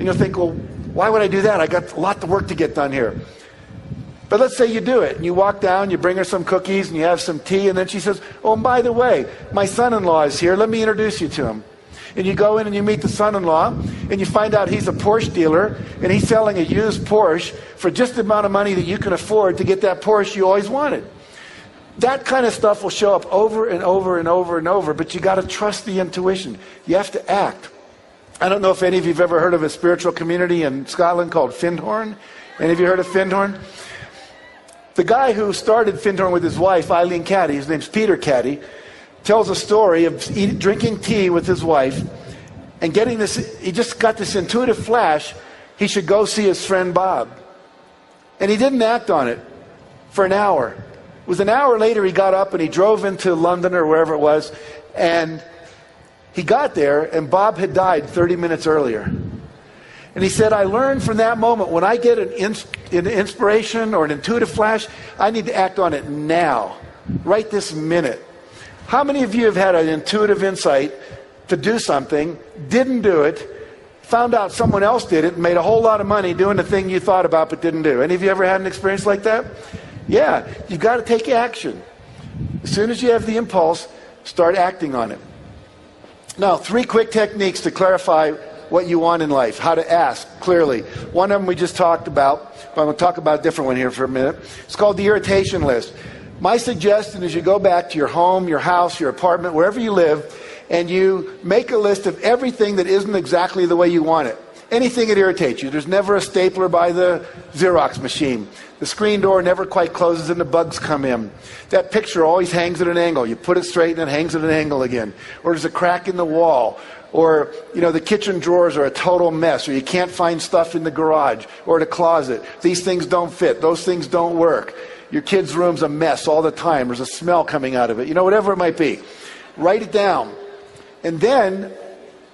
And you'll think, well, why would I do that? I got a lot of work to get done here. But let's say you do it and you walk down, you bring her some cookies and you have some tea, and then she says, Oh, and by the way, my son in law is here. Let me introduce you to him. And you go in and you meet the son in law, and you find out he's a Porsche dealer, and he's selling a used Porsche for just the amount of money that you can afford to get that Porsche you always wanted. That kind of stuff will show up over and over and over and over, but you got to trust the intuition. You have to act. I don't know if any of you have ever heard of a spiritual community in Scotland called Findhorn. Any of you heard of Findhorn? The guy who started Findhorn with his wife, Eileen Caddy, his name's Peter Caddy, tells a story of eating, drinking tea with his wife and getting this, he just got this intuitive flash he should go see his friend Bob. And he didn't act on it for an hour. It was an hour later he got up and he drove into London or wherever it was, and he got there and Bob had died 30 minutes earlier. And he said, I learned from that moment when I get an, ins- an inspiration or an intuitive flash, I need to act on it now, right this minute. How many of you have had an intuitive insight to do something, didn't do it, found out someone else did it, and made a whole lot of money doing the thing you thought about but didn't do? Any of you ever had an experience like that? Yeah, you've got to take action. As soon as you have the impulse, start acting on it. Now, three quick techniques to clarify what you want in life, how to ask clearly. One of them we just talked about, but I'm going to talk about a different one here for a minute. It's called the irritation list. My suggestion is you go back to your home, your house, your apartment, wherever you live, and you make a list of everything that isn't exactly the way you want it. Anything that irritates you. There's never a stapler by the Xerox machine. The screen door never quite closes and the bugs come in. That picture always hangs at an angle. You put it straight and it hangs at an angle again. Or there's a crack in the wall. Or you know the kitchen drawers are a total mess or you can't find stuff in the garage or the closet. These things don't fit. Those things don't work. Your kid's room's a mess all the time. There's a smell coming out of it. You know whatever it might be. Write it down. And then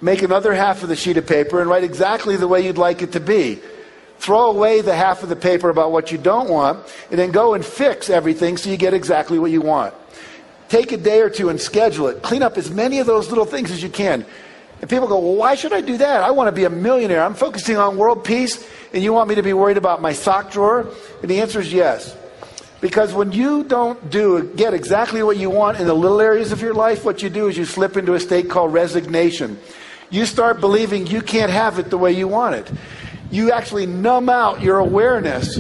make another half of the sheet of paper and write exactly the way you'd like it to be throw away the half of the paper about what you don't want and then go and fix everything so you get exactly what you want take a day or two and schedule it clean up as many of those little things as you can and people go, well, why should I do that? I want to be a millionaire. I'm focusing on world peace, and you want me to be worried about my sock drawer? And the answer is yes. Because when you don't do get exactly what you want in the little areas of your life, what you do is you slip into a state called resignation. You start believing you can't have it the way you want it. You actually numb out your awareness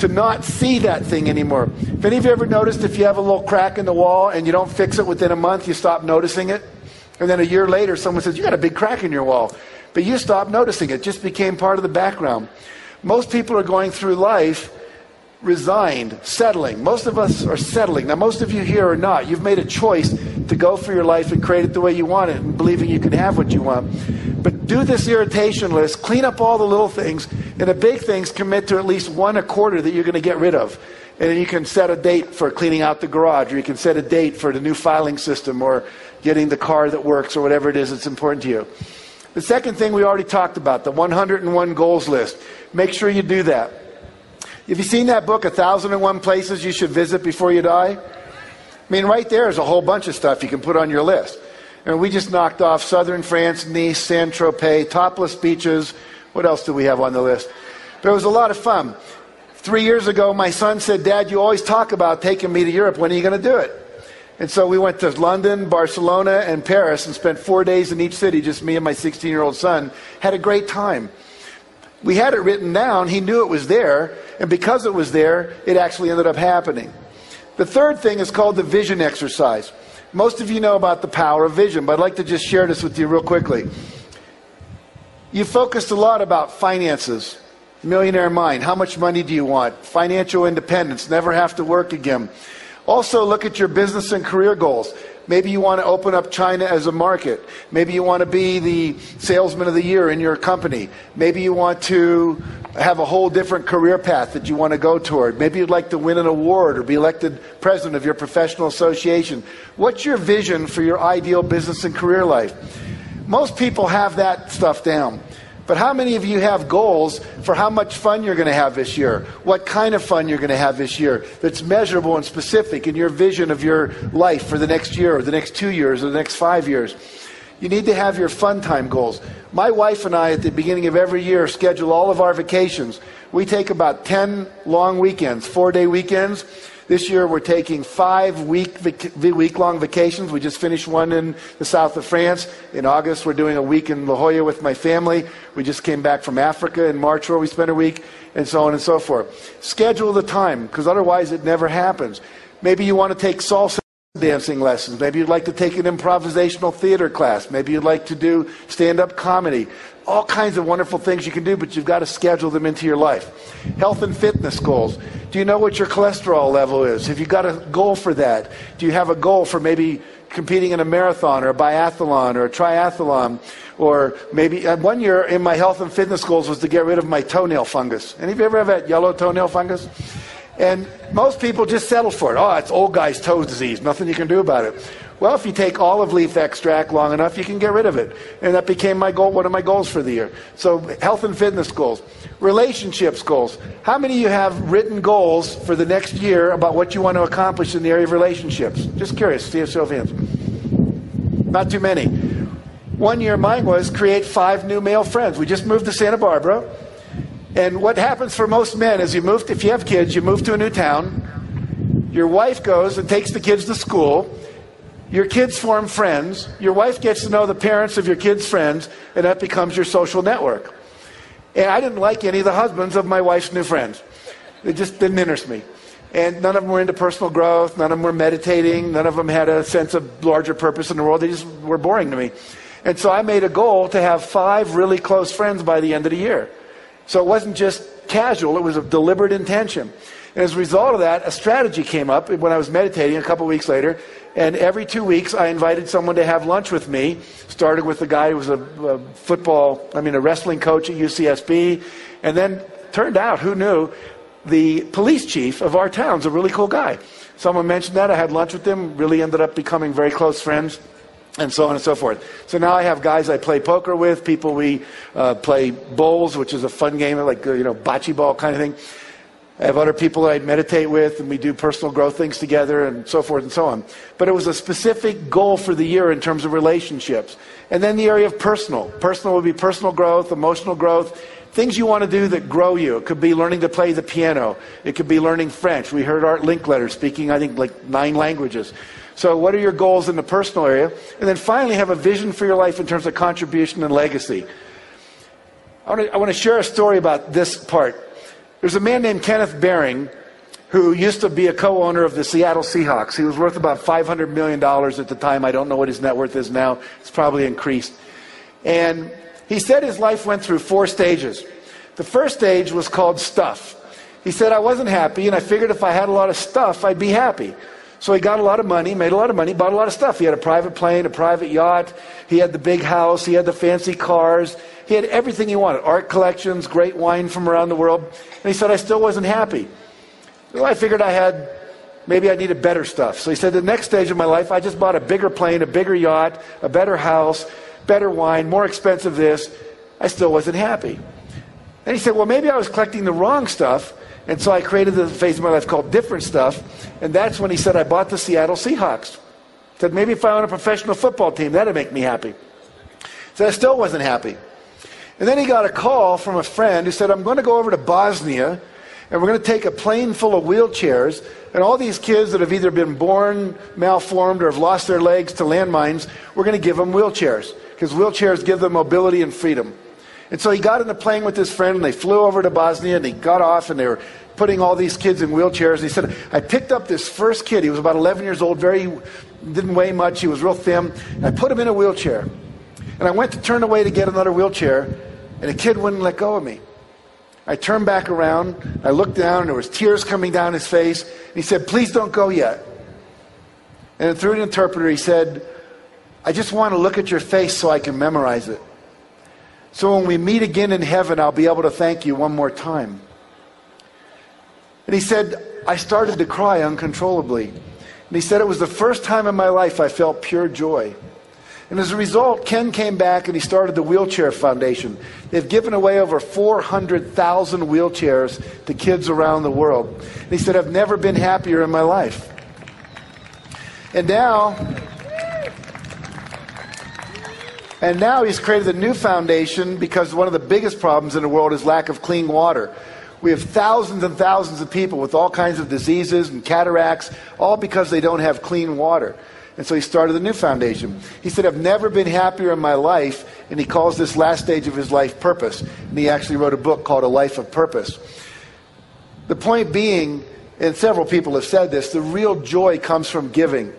to not see that thing anymore. If any of you ever noticed if you have a little crack in the wall and you don't fix it within a month, you stop noticing it? And then a year later, someone says, You got a big crack in your wall. But you stop noticing it, just became part of the background. Most people are going through life resigned, settling. Most of us are settling. Now, most of you here are not. You've made a choice to go for your life and create it the way you want it and believing you can have what you want. But do this irritation list, clean up all the little things, and the big things commit to at least one a quarter that you're going to get rid of. And you can set a date for cleaning out the garage, or you can set a date for the new filing system, or getting the car that works or whatever it is that's important to you. The second thing we already talked about, the 101 goals list. Make sure you do that. Have you seen that book, A 1001 Places You Should Visit Before You Die? I mean, right there is a whole bunch of stuff you can put on your list. And we just knocked off southern France, Nice, Saint Tropez, topless beaches. What else do we have on the list? But it was a lot of fun. Three years ago, my son said, Dad, you always talk about taking me to Europe. When are you going to do it? And so we went to London, Barcelona, and Paris and spent four days in each city, just me and my 16 year old son. Had a great time. We had it written down. He knew it was there. And because it was there, it actually ended up happening. The third thing is called the vision exercise. Most of you know about the power of vision, but I'd like to just share this with you real quickly. You focused a lot about finances, millionaire mind. How much money do you want? Financial independence, never have to work again. Also, look at your business and career goals. Maybe you want to open up China as a market. Maybe you want to be the salesman of the year in your company. Maybe you want to have a whole different career path that you want to go toward. Maybe you'd like to win an award or be elected president of your professional association. What's your vision for your ideal business and career life? Most people have that stuff down. But how many of you have goals for how much fun you're going to have this year? What kind of fun you're going to have this year that's measurable and specific in your vision of your life for the next year or the next two years or the next five years? You need to have your fun time goals. My wife and I, at the beginning of every year, schedule all of our vacations. We take about 10 long weekends, four day weekends this year we're taking five week, week long vacations. We just finished one in the south of France. In August, we're doing a week in La Jolla with my family. We just came back from Africa in March where we spent a week, and so on and so forth. Schedule the time, because otherwise it never happens. Maybe you want to take salsa dancing lessons. Maybe you'd like to take an improvisational theater class. Maybe you'd like to do stand up comedy all kinds of wonderful things you can do, but you've got to schedule them into your life. Health and fitness goals. Do you know what your cholesterol level is? Have you got a goal for that? Do you have a goal for maybe competing in a marathon or a biathlon or a triathlon? Or maybe uh, one year in my health and fitness goals was to get rid of my toenail fungus. Any of you ever have that yellow toenail fungus? And most people just settle for it. Oh, it's old guy's toe disease. Nothing you can do about it. Well, if you take olive leaf extract long enough, you can get rid of it. And that became my goal, one of my goals for the year. So health and fitness goals. Relationships goals. How many of you have written goals for the next year about what you want to accomplish in the area of relationships? Just curious, see a show of hands. Not too many. One year mine was create five new male friends. We just moved to Santa Barbara. And what happens for most men is you move, to, if you have kids, you move to a new town. Your wife goes and takes the kids to school your kids form friends. Your wife gets to know the parents of your kids' friends, and that becomes your social network. And I didn't like any of the husbands of my wife's new friends. It just didn't interest me. And none of them were into personal growth. None of them were meditating. None of them had a sense of larger purpose in the world. They just were boring to me. And so I made a goal to have five really close friends by the end of the year. So it wasn't just casual, it was a deliberate intention. And as a result of that, a strategy came up when I was meditating a couple weeks later. And every two weeks, I invited someone to have lunch with me. Started with a guy who was a, a football, I mean, a wrestling coach at UCSB. And then turned out, who knew, the police chief of our town's a really cool guy. Someone mentioned that. I had lunch with him, really ended up becoming very close friends and so on and so forth. So now I have guys I play poker with, people we uh, play bowls, which is a fun game, like uh, you know bocce ball kind of thing. I have other people that I meditate with, and we do personal growth things together, and so forth and so on. But it was a specific goal for the year in terms of relationships. And then the area of personal. Personal would be personal growth, emotional growth, things you want to do that grow you. It could be learning to play the piano. It could be learning French. We heard Art Linkletter speaking, I think, like nine languages. So, what are your goals in the personal area? And then finally, have a vision for your life in terms of contribution and legacy. I want to, I want to share a story about this part. There's a man named Kenneth Behring who used to be a co owner of the Seattle Seahawks. He was worth about $500 million at the time. I don't know what his net worth is now, it's probably increased. And he said his life went through four stages. The first stage was called stuff. He said, I wasn't happy, and I figured if I had a lot of stuff, I'd be happy. So he got a lot of money, made a lot of money, bought a lot of stuff. He had a private plane, a private yacht. He had the big house. He had the fancy cars. He had everything he wanted art collections, great wine from around the world. And he said, I still wasn't happy. Well, I figured I had, maybe I needed better stuff. So he said, the next stage of my life, I just bought a bigger plane, a bigger yacht, a better house, better wine, more expensive this. I still wasn't happy. And he said, well, maybe I was collecting the wrong stuff. And so I created the phase of my life called different stuff. And that's when he said, I bought the Seattle Seahawks. Said, maybe if I own a professional football team, that'd make me happy. So I still wasn't happy. And then he got a call from a friend who said, I'm going to go over to Bosnia and we're going to take a plane full of wheelchairs and all these kids that have either been born malformed or have lost their legs to landmines, we're going to give them wheelchairs because wheelchairs give them mobility and freedom. And so he got in a plane with his friend and they flew over to Bosnia and he got off and they were putting all these kids in wheelchairs. And he said, I picked up this first kid. He was about 11 years old, very, didn't weigh much. He was real thin. And I put him in a wheelchair. And I went to turn away to get another wheelchair and the kid wouldn't let go of me. I turned back around. I looked down and there was tears coming down his face. And he said, please don't go yet. And through an interpreter, he said, I just want to look at your face so I can memorize it. So when we meet again in heaven, I'll be able to thank you one more time. And he said, I started to cry uncontrollably. And he said, it was the first time in my life I felt pure joy. And as a result, Ken came back and he started the Wheelchair Foundation. They've given away over 400,000 wheelchairs to kids around the world. And he said, I've never been happier in my life. And now, and now he's created a new foundation because one of the biggest problems in the world is lack of clean water. We have thousands and thousands of people with all kinds of diseases and cataracts, all because they don't have clean water. And so he started a new foundation. He said, I've never been happier in my life. And he calls this last stage of his life purpose. And he actually wrote a book called A Life of Purpose. The point being, and several people have said this, the real joy comes from giving.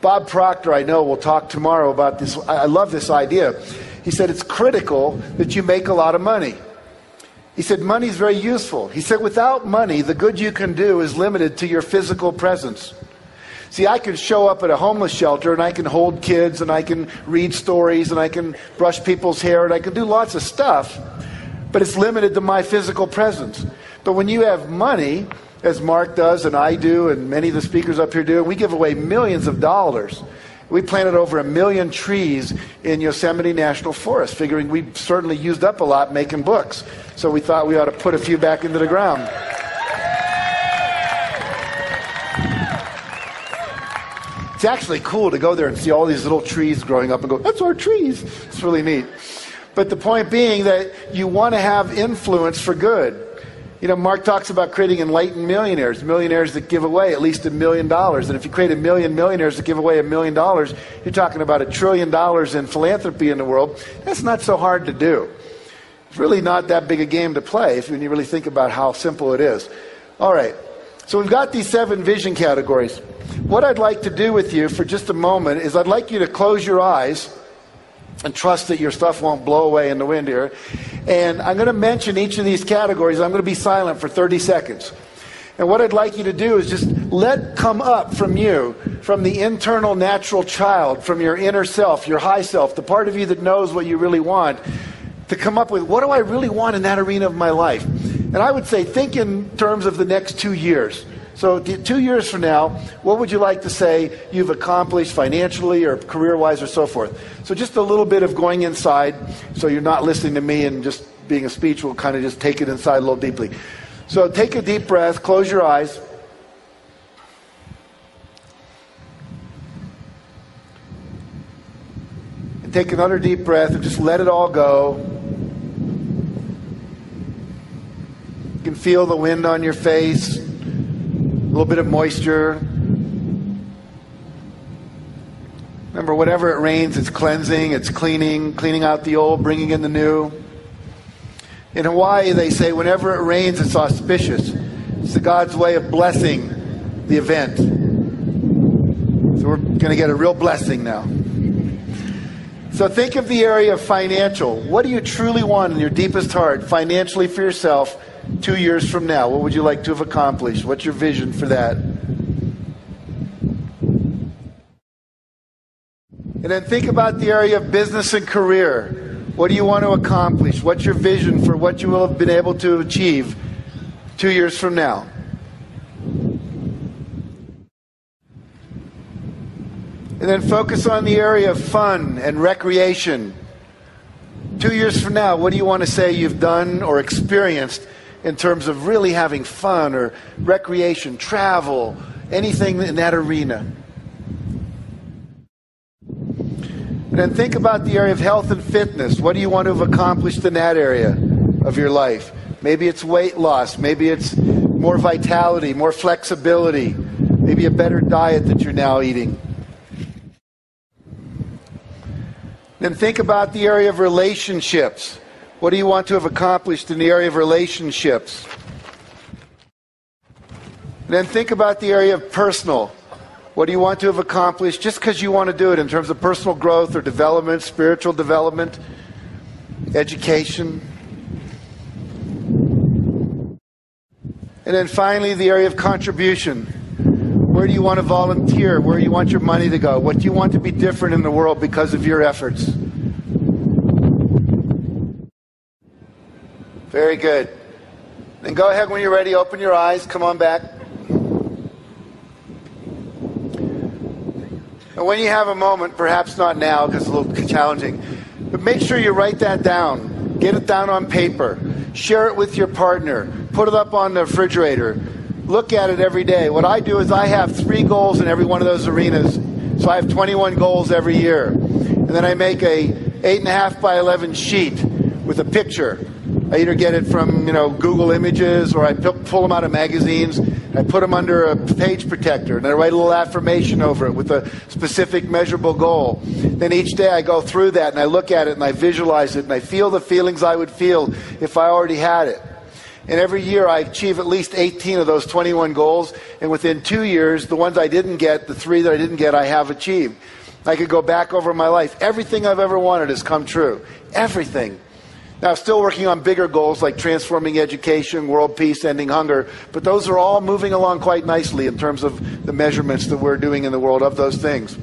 Bob Proctor, I know, will talk tomorrow about this. I love this idea. He said it's critical that you make a lot of money. He said money is very useful. He said without money, the good you can do is limited to your physical presence. See, I can show up at a homeless shelter and I can hold kids and I can read stories and I can brush people's hair and I can do lots of stuff, but it's limited to my physical presence. But when you have money, as Mark does and I do and many of the speakers up here do, we give away millions of dollars. We planted over a million trees in Yosemite National Forest, figuring we certainly used up a lot making books. So we thought we ought to put a few back into the ground. It's actually cool to go there and see all these little trees growing up and go, that's our trees. It's really neat. But the point being that you want to have influence for good. You know, Mark talks about creating enlightened millionaires, millionaires that give away at least a million dollars. And if you create a million millionaires that give away a million dollars, you're talking about a trillion dollars in philanthropy in the world. That's not so hard to do. It's really not that big a game to play if when you really think about how simple it is. All right. So we've got these seven vision categories. What I'd like to do with you for just a moment is I'd like you to close your eyes and trust that your stuff won't blow away in the wind here. And I'm going to mention each of these categories. I'm going to be silent for 30 seconds. And what I'd like you to do is just let come up from you, from the internal natural child, from your inner self, your high self, the part of you that knows what you really want, to come up with what do I really want in that arena of my life? And I would say, think in terms of the next two years. So, two years from now, what would you like to say you've accomplished financially or career wise or so forth? So, just a little bit of going inside so you're not listening to me and just being a speech will kind of just take it inside a little deeply. So take a deep breath, close your eyes. And take another deep breath and just let it all go. You can feel the wind on your face, little bit of moisture. Remember, whatever it rains, it's cleansing, it's cleaning, cleaning out the old, bringing in the new. In Hawaii, they say whenever it rains, it's auspicious. It's the God's way of blessing the event. So we're going to get a real blessing now. So think of the area of financial. What do you truly want in your deepest heart financially for yourself two years from now? What would you like to have accomplished? What's your vision for that? And then think about the area of business and career. What do you want to accomplish? What's your vision for what you will have been able to achieve two years from now? And then focus on the area of fun and recreation. Two years from now, what do you want to say you've done or experienced in terms of really having fun or recreation, travel, anything in that arena? And then think about the area of health and fitness. What do you want to have accomplished in that area of your life? Maybe it's weight loss. Maybe it's more vitality, more flexibility. Maybe a better diet that you're now eating. Then think about the area of relationships. What do you want to have accomplished in the area of relationships? And then think about the area of personal. What do you want to have accomplished just because you want to do it in terms of personal growth or development, spiritual development, education? And then finally, the area of contribution. Where do you want to volunteer? Where do you want your money to go? What do you want to be different in the world because of your efforts? Very good. Then go ahead when you're ready, open your eyes, come on back. And when you have a moment, perhaps not now because it's a little challenging, but make sure you write that down. Get it down on paper. Share it with your partner. Put it up on the refrigerator. Look at it every day. What I do is I have three goals in every one of those arenas. So I have 21 goals every year. And then I make a 8.5 by 11 sheet with a picture I either get it from you know Google Images or I pull them out of magazines. I put them under a page protector and I write a little affirmation over it with a specific measurable goal. Then each day I go through that and I look at it and I visualize it and I feel the feelings I would feel if I already had it. And every year I achieve at least 18 of those 21 goals. And within two years, the ones I didn't get, the three that I didn't get, I have achieved. I could go back over my life. Everything I've ever wanted has come true. Everything. Now, still working on bigger goals like transforming education, world peace, ending hunger, but those are all moving along quite nicely in terms of the measurements that we're doing in the world of those things.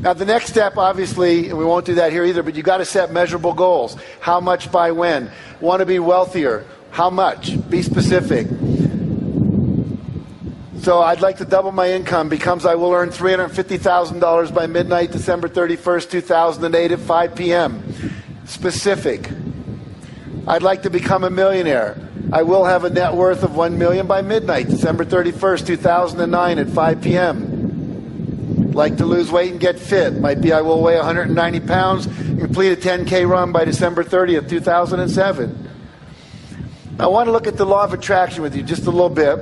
Now, the next step, obviously, and we won't do that here either, but you've got to set measurable goals. How much by when? Want to be wealthier? How much? Be specific. So I'd like to double my income because I will earn $350,000 by midnight, December 31st, 2008 at 5 p.m. Specific. I'd like to become a millionaire. I will have a net worth of 1 million by midnight, December 31st, 2009 at 5 p.m. Like to lose weight and get fit. Might be I will weigh 190 pounds, complete a 10K run by December 30th, 2007. I want to look at the law of attraction with you just a little bit.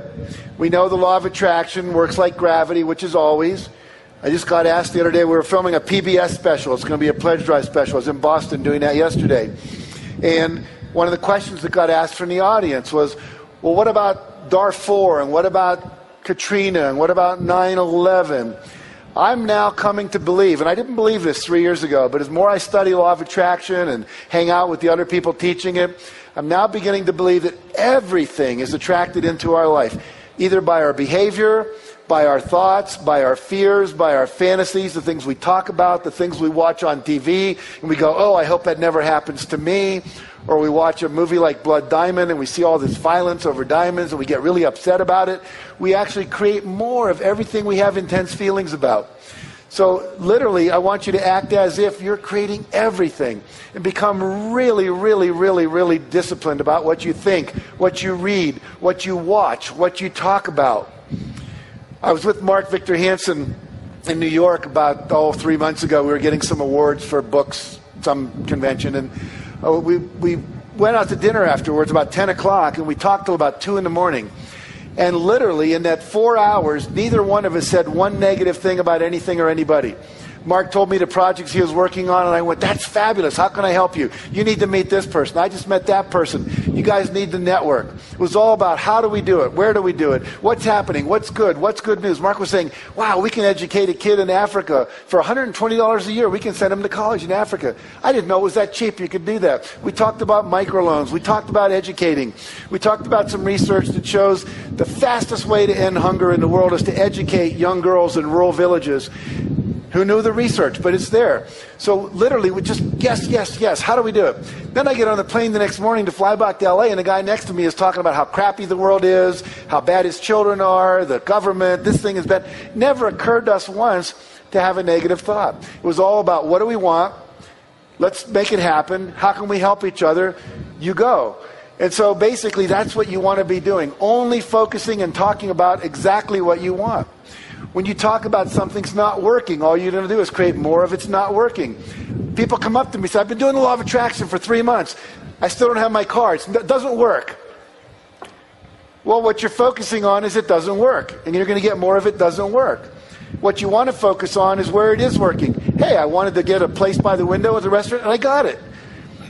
We know the law of attraction works like gravity, which is always. I just got asked the other day, we were filming a PBS special. It's going to be a pledge drive special. I was in Boston doing that yesterday. And one of the questions that got asked from the audience was, well, what about Darfur and what about Katrina and what about 9 11? I'm now coming to believe, and I didn't believe this three years ago, but as more I study law of attraction and hang out with the other people teaching it, I'm now beginning to believe that everything is attracted into our life. either by our behavior, by our thoughts, by our fears, by our fantasies, the things we talk about, the things we watch on TV, and we go, oh, I hope that never happens to me. Or we watch a movie like Blood Diamond and we see all this violence over diamonds and we get really upset about it. We actually create more of everything we have intense feelings about. So, literally, I want you to act as if you're creating everything and become really, really, really, really disciplined about what you think, what you read, what you watch, what you talk about. I was with Mark Victor Hansen in New York about oh three months ago. We were getting some awards for books, some convention, and uh, we we went out to dinner afterwards about ten o'clock, and we talked till about two in the morning. And literally, in that four hours, neither one of us said one negative thing about anything or anybody. Mark told me the projects he was working on, and I went, That's fabulous. How can I help you? You need to meet this person. I just met that person. You guys need to network. It was all about how do we do it? Where do we do it? What's happening? What's good? What's good news? Mark was saying, Wow, we can educate a kid in Africa for $120 a year. We can send him to college in Africa. I didn't know it was that cheap. You could do that. We talked about microloans. We talked about educating. We talked about some research that shows the fastest way to end hunger in the world is to educate young girls in rural villages who knew the research, but it's there. So literally, we just yes, yes, yes. How do we do it? Then I get on the plane the next morning to fly back to LA, and the guy next to me is talking about how crappy the world is, how bad his children are, the government, this thing is bad. Never occurred to us once to have a negative thought. It was all about what do we want? Let's make it happen. How can we help each other? You go. And so basically, that's what you want to be doing. Only focusing and talking about exactly what you want. When you talk about something's not working, all you're going to do is create more of it's not working. People come up to me and say, I've been doing the law of attraction for three months. I still don't have my cards. It doesn't work. Well, what you're focusing on is it doesn't work. And you're going to get more of it doesn't work. What you want to focus on is where it is working. Hey, I wanted to get a place by the window at the restaurant, and I got it.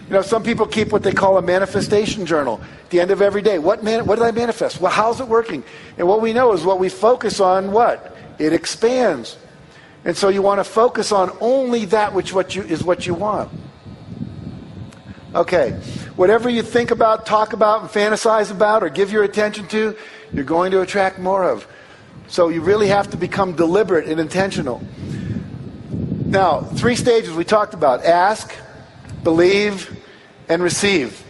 You know, some people keep what they call a manifestation journal. At the end of every day, what, man, what did I manifest? Well, how's it working? And what we know is what we focus on, what? It expands. And so you want to focus on only that which what you, is what you want. Okay. Whatever you think about, talk about, and fantasize about, or give your attention to, you're going to attract more of. So you really have to become deliberate and intentional. Now, three stages we talked about ask, believe, and receive.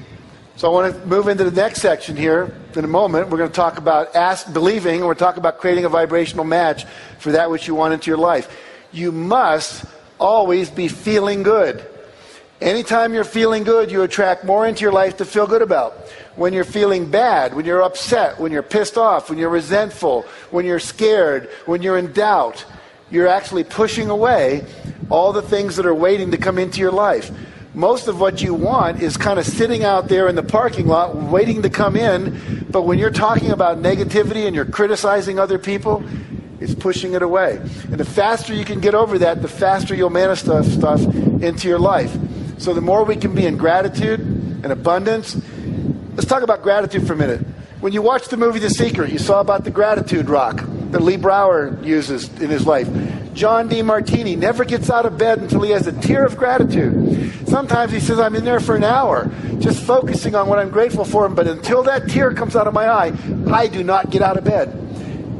So I want to move into the next section here in a moment. We're going to talk about ask, believing, and we're talking about creating a vibrational match for that which you want into your life. You must always be feeling good. Anytime you're feeling good, you attract more into your life to feel good about. When you're feeling bad, when you're upset, when you're pissed off, when you're resentful, when you're scared, when you're in doubt, you're actually pushing away all the things that are waiting to come into your life most of what you want is kind of sitting out there in the parking lot waiting to come in. But when you're talking about negativity and you're criticizing other people, it's pushing it away. And the faster you can get over that, the faster you'll manifest stuff into your life. So the more we can be in gratitude and abundance. Let's talk about gratitude for a minute. When you watch the movie The Secret, you saw about the gratitude rock that Lee Brower uses in his life. John Demartini never gets out of bed until he has a tear of gratitude. Sometimes he says, I'm in there for an hour, just focusing on what I'm grateful for, but until that tear comes out of my eye, I do not get out of bed.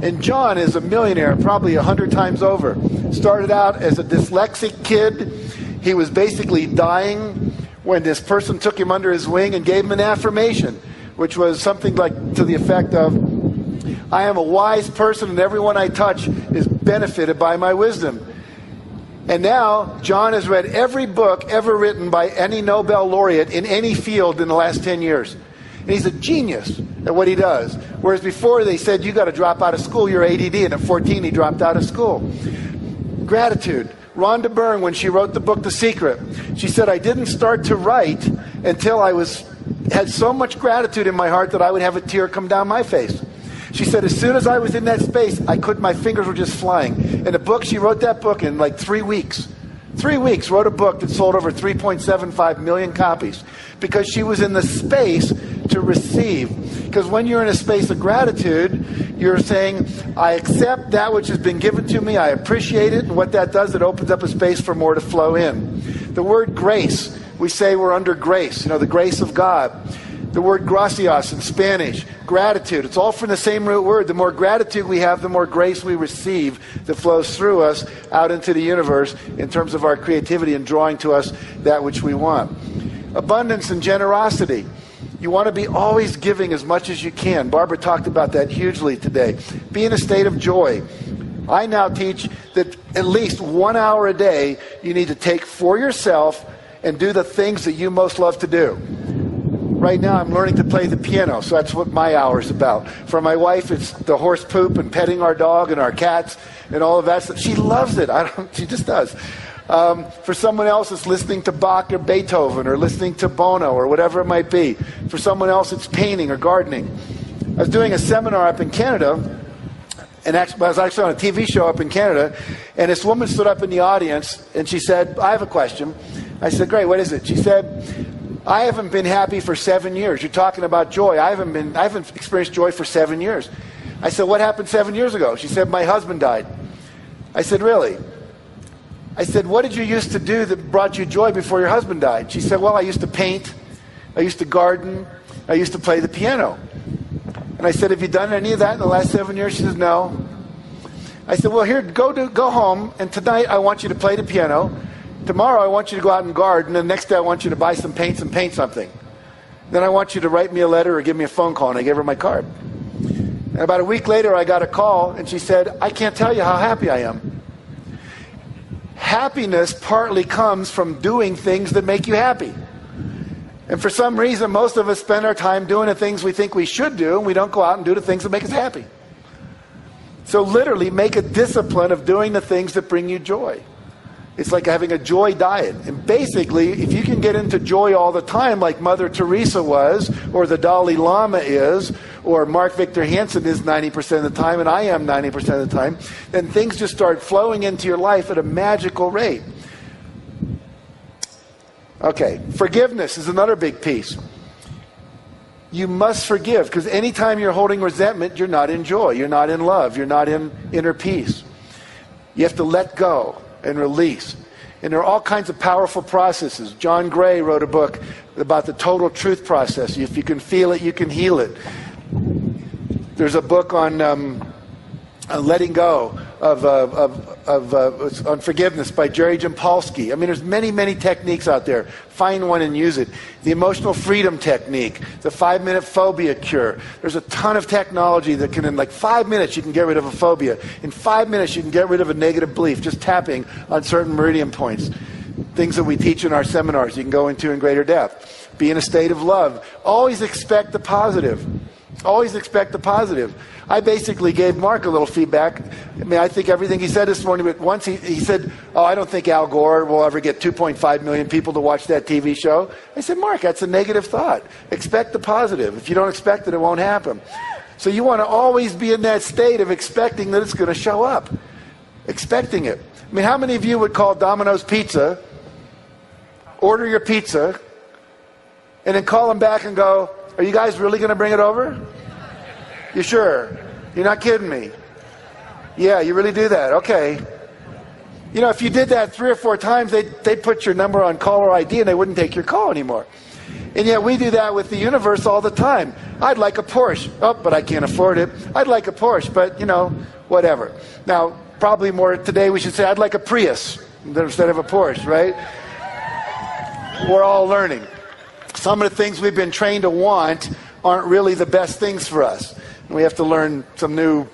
And John is a millionaire, probably a hundred times over. Started out as a dyslexic kid. He was basically dying when this person took him under his wing and gave him an affirmation, which was something like to the effect of, I am a wise person, and everyone I touch is benefited by my wisdom. And now, John has read every book ever written by any Nobel laureate in any field in the last 10 years. And he's a genius at what he does. Whereas before they said, you got to drop out of school, you're ADD. And at 14, he dropped out of school. Gratitude. Rhonda Byrne, when she wrote the book The Secret, she said, I didn't start to write until I was had so much gratitude in my heart that I would have a tear come down my face. She said, as soon as I was in that space, I could, my fingers were just flying. In a book, she wrote that book in like three weeks. Three weeks, wrote a book that sold over 3.75 million copies because she was in the space to receive. Because when you're in a space of gratitude, you're saying, I accept that which has been given to me, I appreciate it, and what that does, it opens up a space for more to flow in. The word grace, we say we're under grace, you know, the grace of God. The word gracias in Spanish, gratitude. It's all from the same root word. The more gratitude we have, the more grace we receive that flows through us out into the universe in terms of our creativity and drawing to us that which we want. Abundance and generosity. You want to be always giving as much as you can. Barbara talked about that hugely today. Be in a state of joy. I now teach that at least one hour a day you need to take for yourself and do the things that you most love to do. Right now, I'm learning to play the piano, so that's what my hour is about. For my wife, it's the horse poop and petting our dog and our cats and all of that stuff. She loves it. I don't, she just does. Um, for someone else, it's listening to Bach or Beethoven or listening to Bono or whatever it might be. For someone else, it's painting or gardening. I was doing a seminar up in Canada and actually, I was actually on a TV show up in Canada, and this woman stood up in the audience and she said, I have a question. I said, Great, what is it? She said, I haven't been happy for seven years. You're talking about joy. I haven't been I haven't experienced joy for seven years. I said, What happened seven years ago? She said, My husband died. I said, Really? I said, What did you used to do that brought you joy before your husband died? She said, Well, I used to paint, I used to garden, I used to play the piano. And I said, Have you done any of that in the last seven years? She says, No. I said, Well, here, go, to, go home, and tonight I want you to play the piano. Tomorrow I want you to go out and garden, and the next day I want you to buy some paints and paint something. Then I want you to write me a letter or give me a phone call, and I gave her my card. And about a week later, I got a call, and she said, I can't tell you how happy I am. Happiness partly comes from doing things that make you happy. And for some reason, most of us spend our time doing the things we think we should do, and we don't go out and do the things that make us happy. So, literally, make a discipline of doing the things that bring you joy. It's like having a joy diet. And basically, if you can get into joy all the time, like Mother Teresa was, or the Dalai Lama is, or Mark Victor Hansen is 90% of the time, and I am 90% of the time, then things just start flowing into your life at a magical rate. Okay, forgiveness is another big piece. You must forgive because anytime you're holding resentment, you're not in joy, you're not in love, you're not in inner peace. You have to let go and release. And there are all kinds of powerful processes. John Gray wrote a book about the total truth process. If you can feel it, you can heal it. There's a book on, um, on letting go of, uh, of, of uh, on forgiveness by Jerry Jampolsky. I mean, there's many, many techniques out there. Find one and use it. The emotional freedom technique, the five minute phobia cure. There's a ton of technology that can, in like five minutes, you can get rid of a phobia. In five minutes, you can get rid of a negative belief just tapping on certain meridian points. Things that we teach in our seminars, you can go into in greater depth. Be in a state of love. Always expect the positive. Always expect the positive. I basically gave Mark a little feedback. I mean, I think everything he said this morning, but once he, he said, Oh, I don't think Al Gore will ever get 2.5 million people to watch that TV show. I said, Mark, that's a negative thought. Expect the positive. If you don't expect it, it won't happen. So you want to always be in that state of expecting that it's going to show up. Expecting it. I mean, how many of you would call Domino's Pizza, order your pizza, and then call them back and go, Are you guys really going to bring it over? You sure? You're not kidding me? Yeah, you really do that. Okay. You know, if you did that three or four times, they'd, they'd put your number on caller ID and they wouldn't take your call anymore. And yet we do that with the universe all the time. I'd like a Porsche. Oh, but I can't afford it. I'd like a Porsche, but, you know, whatever. Now, probably more today we should say, I'd like a Prius instead of a Porsche, right? We're all learning. Some of the things we've been trained to want aren't really the best things for us. And we have to learn some new,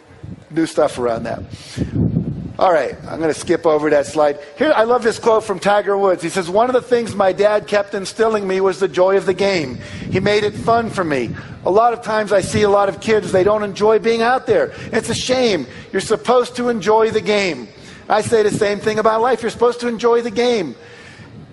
new stuff around that. All right, I'm going to skip over that slide. Here, I love this quote from Tiger Woods. He says, One of the things my dad kept instilling me was the joy of the game. He made it fun for me. A lot of times I see a lot of kids, they don't enjoy being out there. It's a shame. You're supposed to enjoy the game. I say the same thing about life. You're supposed to enjoy the game.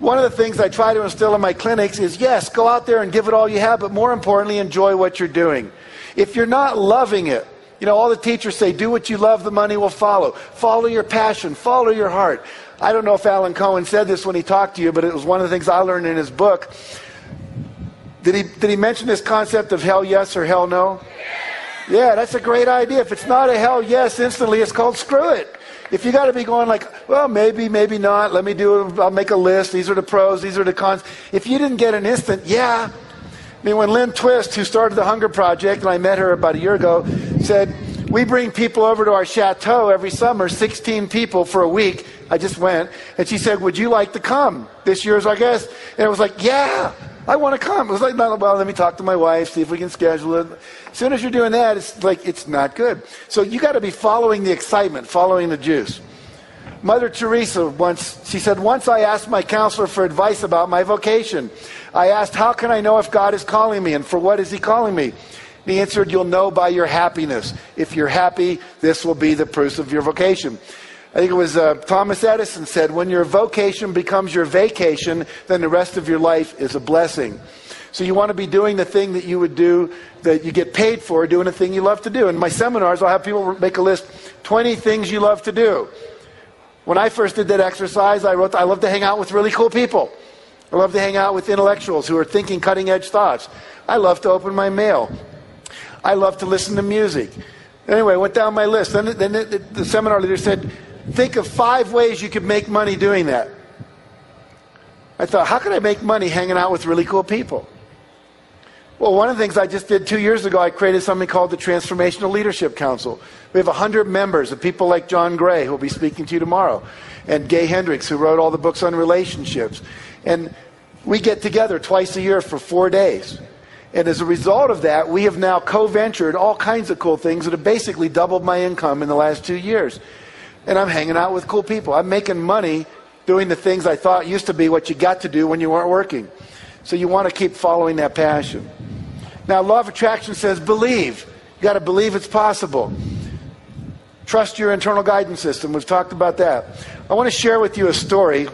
One of the things I try to instill in my clinics is yes, go out there and give it all you have, but more importantly, enjoy what you're doing. If you're not loving it, you know, all the teachers say, do what you love, the money will follow. Follow your passion, follow your heart. I don't know if Alan Cohen said this when he talked to you, but it was one of the things I learned in his book. Did he, did he mention this concept of hell yes or hell no? Yeah, that's a great idea. If it's not a hell yes instantly, it's called screw it. If you got to be going like, well, maybe, maybe not. Let me do. I'll make a list. These are the pros. These are the cons. If you didn't get an instant, yeah, I mean, when Lynn Twist, who started the Hunger Project, and I met her about a year ago, said, We bring people over to our chateau every summer, 16 people for a week. I just went. And she said, Would you like to come this year as our guest? And it was like, Yeah, I want to come. It was like, Well, let me talk to my wife, see if we can schedule it. As soon as you're doing that, it's like, it's not good. So you got to be following the excitement, following the juice. Mother Teresa once, she said, Once I asked my counselor for advice about my vocation. I asked, How can I know if God is calling me and for what is He calling me? He answered, You'll know by your happiness. If you're happy, this will be the proof of your vocation. I think it was uh, Thomas Edison said, When your vocation becomes your vacation, then the rest of your life is a blessing. So you want to be doing the thing that you would do that you get paid for, doing the thing you love to do. In my seminars, I'll have people make a list 20 things you love to do. When I first did that exercise, I wrote, I love to hang out with really cool people. I love to hang out with intellectuals who are thinking cutting edge thoughts. I love to open my mail. I love to listen to music. Anyway, I went down my list. Then, then the, the, the seminar leader said, Think of five ways you could make money doing that. I thought, how can I make money hanging out with really cool people? Well, one of the things I just did two years ago, I created something called the Transformational Leadership Council. We have 100 members of people like John Gray, who will be speaking to you tomorrow, and Gay Hendricks, who wrote all the books on relationships. And we get together twice a year for four days. And as a result of that, we have now co ventured all kinds of cool things that have basically doubled my income in the last two years. And I'm hanging out with cool people. I'm making money doing the things I thought used to be what you got to do when you weren't working. So you want to keep following that passion. Now, law of attraction says believe. You got to believe it's possible. Trust your internal guidance system. We've talked about that. I want to share with you a story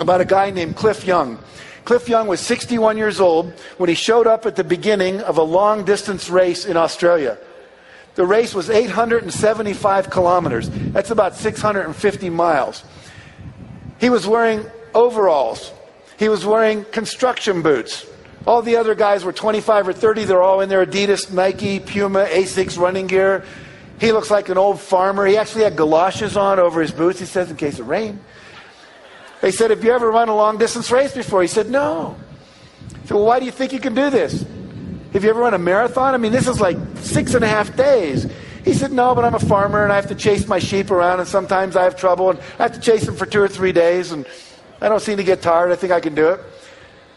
about a guy named Cliff Young. Cliff Young was 61 years old when he showed up at the beginning of a long distance race in Australia. The race was 875 kilometers. That's about 650 miles. He was wearing overalls. He was wearing construction boots. All the other guys were 25 or 30. They're all in their Adidas, Nike, Puma, Asics running gear. He looks like an old farmer. He actually had galoshes on over his boots, he says, in case of rain. They said, Have you ever run a long distance race before? He said, No. Said, Well, why do you think you can do this? Have you ever run a marathon? I mean, this is like six and a half days. He said, No, but I'm a farmer and I have to chase my sheep around, and sometimes I have trouble, and I have to chase them for two or three days, and I don't seem to get tired. I think I can do it.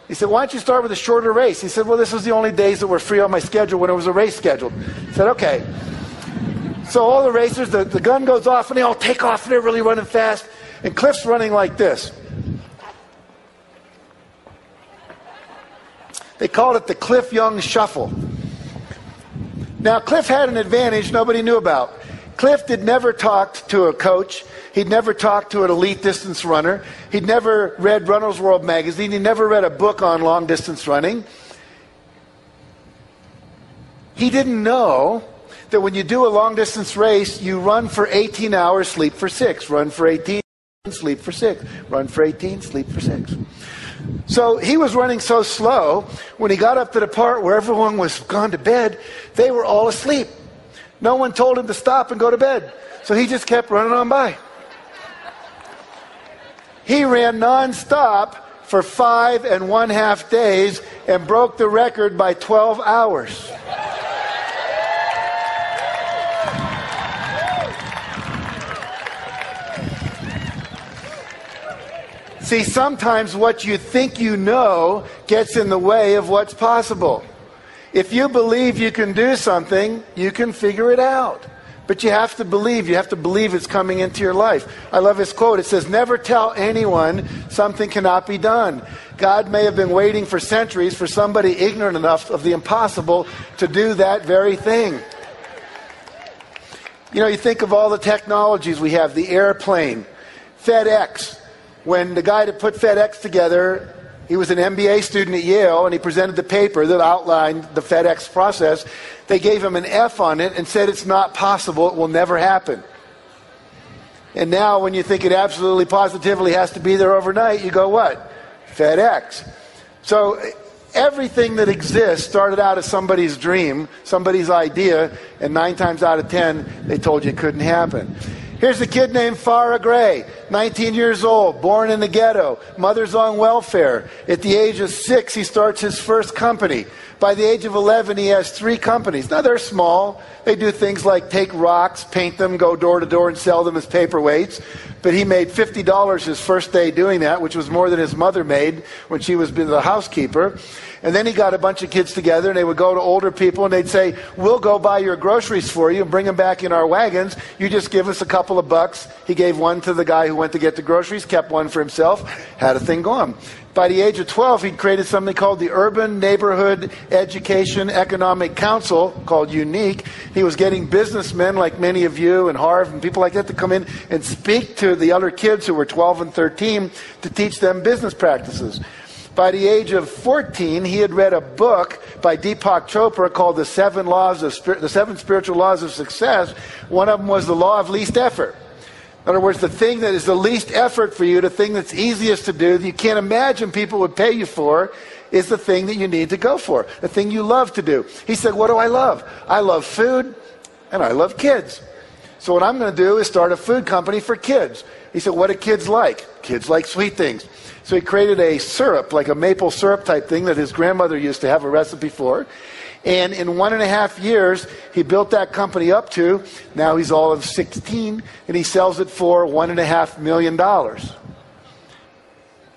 He said, Why don't you start with a shorter race? He said, Well, this was the only days that were free on my schedule when it was a race scheduled. I said, Okay. So all the racers, the, the gun goes off and they all take off and they're really running fast. And Cliff's running like this. They called it the Cliff Young Shuffle. Now, Cliff had an advantage nobody knew about. Cliff had never talked to a coach. He'd never talked to an elite distance runner. He'd never read Runner's World magazine. He never read a book on long distance running. He didn't know that when you do a long distance race, you run for 18 hours, sleep for six. Run for 18, sleep for six. Run for 18, sleep for six. So he was running so slow, when he got up to the part where everyone was gone to bed, they were all asleep. No one told him to stop and go to bed. So he just kept running on by. He ran nonstop for five and one half days and broke the record by 12 hours. See, sometimes what you think you know gets in the way of what's possible. If you believe you can do something, you can figure it out. But you have to believe. You have to believe it's coming into your life. I love this quote. It says, Never tell anyone something cannot be done. God may have been waiting for centuries for somebody ignorant enough of the impossible to do that very thing. You know, you think of all the technologies we have the airplane, FedEx. When the guy that put FedEx together he was an MBA student at Yale, and he presented the paper that outlined the FedEx process. They gave him an F on it and said it's not possible, it will never happen. And now, when you think it absolutely positively has to be there overnight, you go, what? FedEx. So, everything that exists started out as somebody's dream, somebody's idea, and nine times out of ten, they told you it couldn't happen. Here's a kid named Farrah Gray, 19 years old, born in the ghetto, mother's on welfare. At the age of six, he starts his first company. By the age of 11, he has three companies. Now, they're small. They do things like take rocks, paint them, go door to door, and sell them as paperweights. But he made $50 his first day doing that, which was more than his mother made when she was the housekeeper. And then he got a bunch of kids together and they would go to older people and they'd say, We'll go buy your groceries for you and bring them back in our wagons. You just give us a couple of bucks. He gave one to the guy who went to get the groceries, kept one for himself, had a thing going. By the age of 12, he'd created something called the Urban Neighborhood Education Economic Council, called UNIQUE. He was getting businessmen like many of you and Harv and people like that to come in and speak to the other kids who were 12 and 13 to teach them business practices. By the age of 14, he had read a book by Deepak Chopra called The Seven Laws of the Seven Spiritual Laws of Success. One of them was the law of least effort. In other words, the thing that is the least effort for you, the thing that's easiest to do, that you can't imagine people would pay you for, is the thing that you need to go for, the thing you love to do. He said, What do I love? I love food and I love kids. So, what I'm going to do is start a food company for kids. He said, What do kids like? Kids like sweet things. So he created a syrup, like a maple syrup type thing that his grandmother used to have a recipe for. And in one and a half years, he built that company up to, now he's all of 16, and he sells it for one and a half million dollars.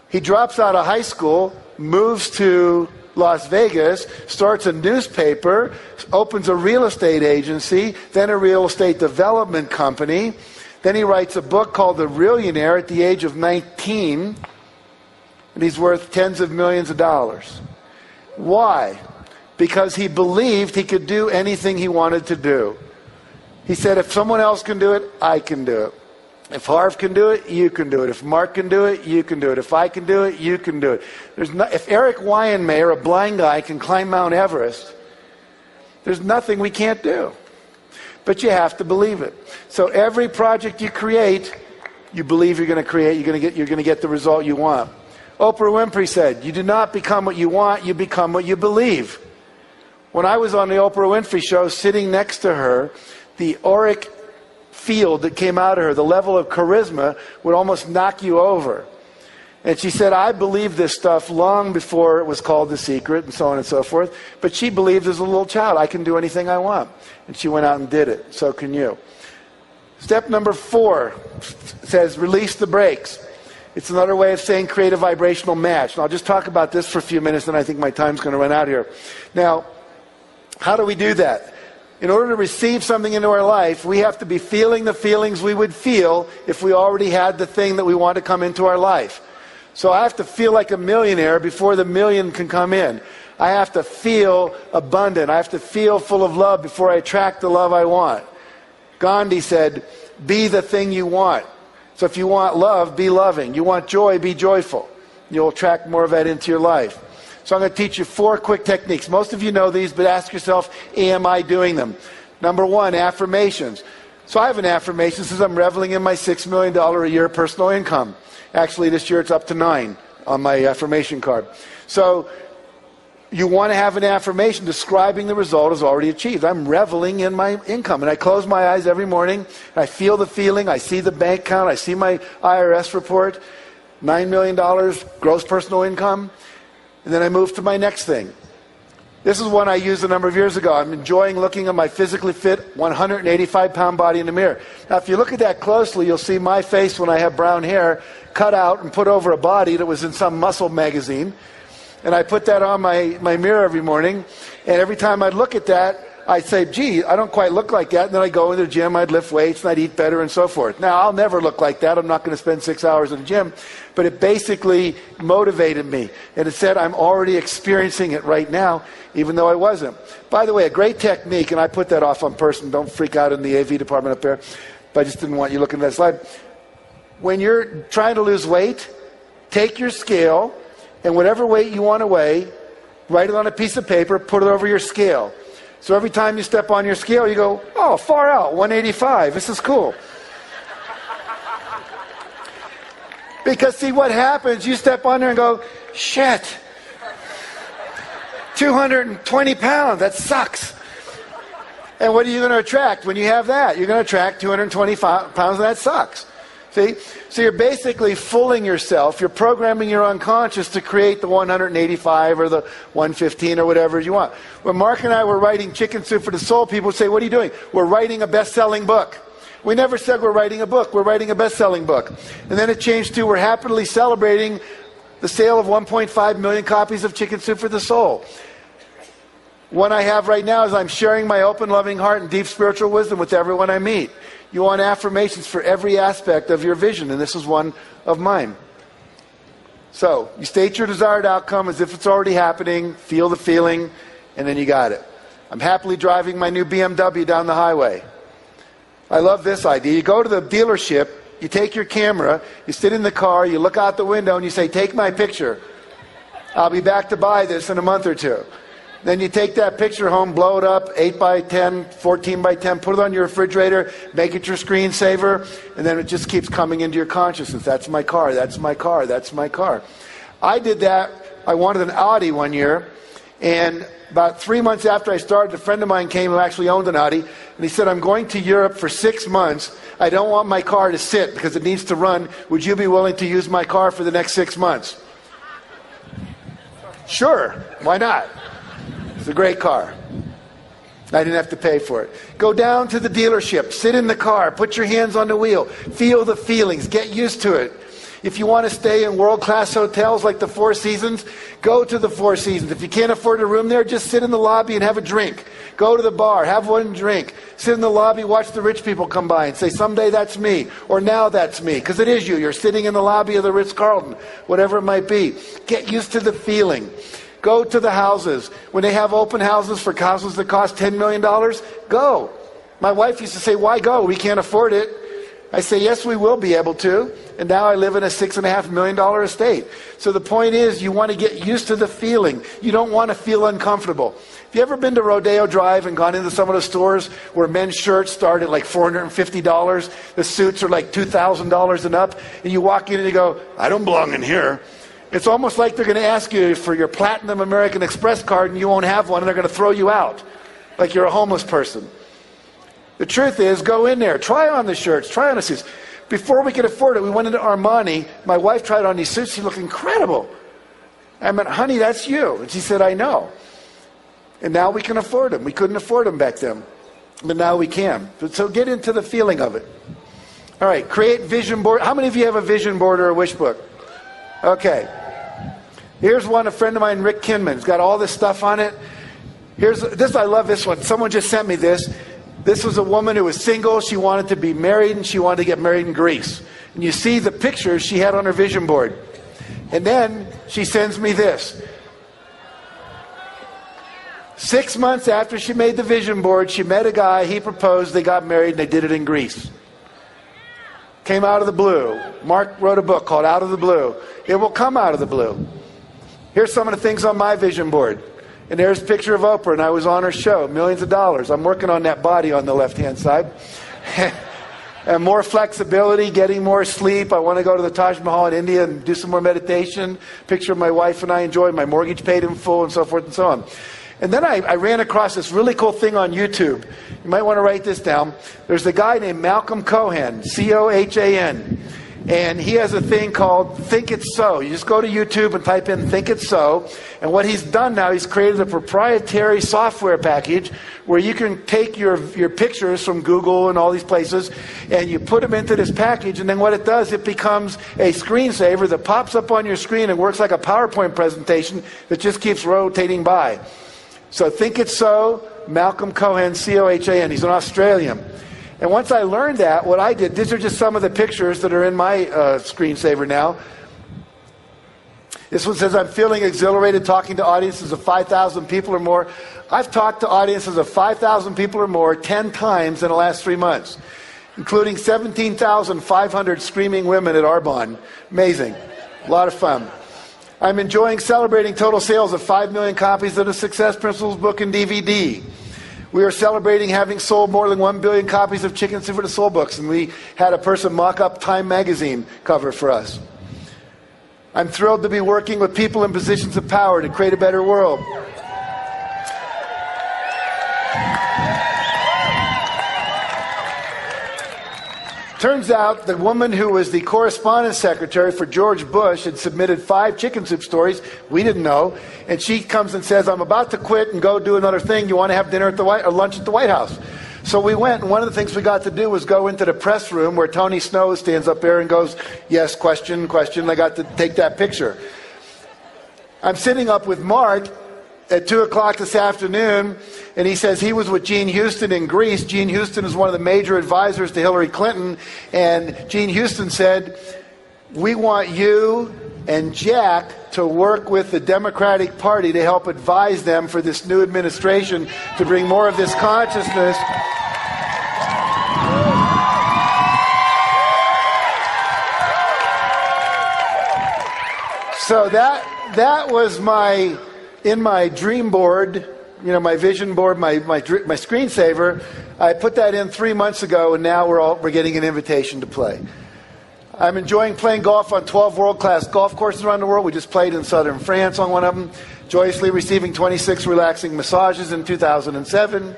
He drops out of high school, moves to Las Vegas, starts a newspaper, opens a real estate agency, then a real estate development company. Then he writes a book called The Reallionaire at the age of 19 and he's worth tens of millions of dollars. Why? Because he believed he could do anything he wanted to do. He said, if someone else can do it, I can do it. If Harv can do it, you can do it. If Mark can do it, you can do it. If I can do it, you can do it. There's no, if Eric Weihenmayer, a blind guy, can climb Mount Everest, there's nothing we can't do. But you have to believe it. So every project you create, you believe you're going to create, you're going to get, you're going to get the result you want. Oprah Winfrey said, You do not become what you want, you become what you believe. When I was on the Oprah Winfrey show, sitting next to her, the auric field that came out of her, the level of charisma, would almost knock you over. And she said, I believed this stuff long before it was called The Secret and so on and so forth. But she believed as a little child, I can do anything I want. And she went out and did it. So can you. Step number four says, release the brakes. It's another way of saying create a vibrational match. And I'll just talk about this for a few minutes, and I think my time's going to run out here. Now, how do we do that? In order to receive something into our life, we have to be feeling the feelings we would feel if we already had the thing that we want to come into our life. So I have to feel like a millionaire before the million can come in. I have to feel abundant. I have to feel full of love before I attract the love I want. Gandhi said, Be the thing you want. So if you want love, be loving. You want joy, be joyful. You'll attract more of that into your life. So I'm going to teach you four quick techniques. Most of you know these, but ask yourself, am I doing them? Number one, affirmations. So I have an affirmation since I'm reveling in my $6 million a year personal income. Actually, this year it's up to nine on my affirmation card. So you want to have an affirmation describing the result as already achieved. I'm reveling in my income. And I close my eyes every morning. And I feel the feeling. I see the bank account. I see my IRS report. $9 million gross personal income. And then I move to my next thing. This is one I used a number of years ago. I'm enjoying looking at my physically fit 185 pound body in the mirror. Now, if you look at that closely, you'll see my face when I have brown hair cut out and put over a body that was in some muscle magazine. And I put that on my, my mirror every morning. And every time I'd look at that, I'd say, gee, I don't quite look like that. And then I'd go into the gym, I'd lift weights, and I'd eat better and so forth. Now, I'll never look like that. I'm not going to spend six hours in the gym. But it basically motivated me. And it said, I'm already experiencing it right now, even though I wasn't. By the way, a great technique, and I put that off on person. Don't freak out in the AV department up there. But I just didn't want you looking at that slide. When you're trying to lose weight, take your scale and whatever weight you want to weigh, write it on a piece of paper, put it over your scale. So every time you step on your scale, you go, oh, far out, 185. This is cool. Because see what happens, you step on there and go, shit, 220 pounds, that sucks. And what are you going to attract when you have that? You're going to attract 220 pounds, and that sucks. See? So you're basically fooling yourself. You're programming your unconscious to create the 185 or the 115 or whatever you want. When Mark and I were writing Chicken Soup for the Soul, people would say, What are you doing? We're writing a best selling book. We never said we're writing a book. We're writing a best selling book. And then it changed to we're happily celebrating the sale of 1.5 million copies of Chicken Soup for the Soul. One I have right now is I'm sharing my open, loving heart and deep spiritual wisdom with everyone I meet. You want affirmations for every aspect of your vision, and this is one of mine. So, you state your desired outcome as if it's already happening, feel the feeling, and then you got it. I'm happily driving my new BMW down the highway. I love this idea. You go to the dealership, you take your camera, you sit in the car, you look out the window, and you say, Take my picture. I'll be back to buy this in a month or two. Then you take that picture home, blow it up, 8 by 10, 14 by 10, put it on your refrigerator, make it your screensaver, and then it just keeps coming into your consciousness. That's my car, that's my car, that's my car. I did that. I wanted an Audi one year, and about three months after I started, a friend of mine came who actually owned an Audi, and he said, I'm going to Europe for six months. I don't want my car to sit because it needs to run. Would you be willing to use my car for the next six months? Sure, why not? It's a great car. I didn't have to pay for it. Go down to the dealership, sit in the car, put your hands on the wheel, feel the feelings, get used to it. If you want to stay in world class hotels like the Four Seasons, go to the Four Seasons. If you can't afford a room there, just sit in the lobby and have a drink. Go to the bar, have one drink. Sit in the lobby, watch the rich people come by and say, Someday that's me, or now that's me, because it is you. You're sitting in the lobby of the Ritz Carlton, whatever it might be. Get used to the feeling. Go to the houses. When they have open houses for houses that cost $10 million, go. My wife used to say, Why go? We can't afford it. I say, Yes, we will be able to. And now I live in a $6.5 million estate. So the point is, you want to get used to the feeling. You don't want to feel uncomfortable. Have you ever been to Rodeo Drive and gone into some of the stores where men's shirts start at like $450? The suits are like $2,000 and up. And you walk in and you go, I don't belong in here. It's almost like they're going to ask you for your Platinum American Express card and you won't have one and they're going to throw you out like you're a homeless person. The truth is, go in there, try on the shirts, try on the suits. Before we could afford it, we went into Armani. My wife tried on these suits. She looked incredible. I went, honey, that's you. And she said, I know. And now we can afford them. We couldn't afford them back then. But now we can. So get into the feeling of it. All right, create vision board. How many of you have a vision board or a wish book? Okay. Here's one, a friend of mine, Rick Kinman's got all this stuff on it. Here's this, I love this one. Someone just sent me this. This was a woman who was single. She wanted to be married and she wanted to get married in Greece. And you see the pictures she had on her vision board. And then she sends me this. Six months after she made the vision board, she met a guy, he proposed, they got married, and they did it in Greece. Came out of the blue. Mark wrote a book called Out of the Blue. It will come out of the blue. Here's some of the things on my vision board. And there's a picture of Oprah, and I was on her show, millions of dollars. I'm working on that body on the left hand side. and more flexibility, getting more sleep. I want to go to the Taj Mahal in India and do some more meditation. Picture of my wife and I enjoyed my mortgage paid in full, and so forth and so on. And then I, I, ran across this really cool thing on YouTube. You might want to write this down. There's a guy named Malcolm Cohan, C O H A N. And he has a thing called Think It So. You just go to YouTube and type in Think It So. And what he's done now, he's created a proprietary software package where you can take your, your pictures from Google and all these places and you put them into this package. And then what it does, it becomes a screensaver that pops up on your screen and works like a PowerPoint presentation that just keeps rotating by. So Think It So, Malcolm Cohan, C O H A N. He's an Australian. And once I learned that, what I did, these are just some of the pictures that are in my uh, screensaver now. This one says, I'm feeling exhilarated talking to audiences of 5,000 people or more. I've talked to audiences of 5,000 people or more 10 times in the last three months, including 17,500 screaming women at Arbonne. Amazing. A lot of fun. I'm enjoying celebrating total sales of 5 million copies of the Success Principles book and DVD. We are celebrating having sold more than 1 billion copies of Chicken Soup for the Soul books, and we had a person mock up Time magazine cover for us. I'm thrilled to be working with people in positions of power to create a better world. Turns out the woman who was the correspondence secretary for George Bush had submitted five chicken soup stories. We didn't know. And she comes and says, I'm about to quit and go do another thing. You want to have dinner at the White, or lunch at the White House? So we went, and one of the things we got to do was go into the press room where Tony Snow stands up there and goes, Yes, question, question. I got to take that picture. I'm sitting up with Mark at 2 o'clock this afternoon, and he says he was with Jean Houston in Greece. Jean Houston is one of the major advisors to Hillary Clinton, and Jean Houston said, We want you and Jack to work with the Democratic Party to help advise them for this new administration to bring more of this consciousness. So that that was my in my dream board, you know, my vision board, my my my screensaver. I put that in three months ago, and now we're all we're getting an invitation to play. I'm enjoying playing golf on 12 world class golf courses around the world. We just played in southern France on one of them, joyously receiving 26 relaxing massages in 2007,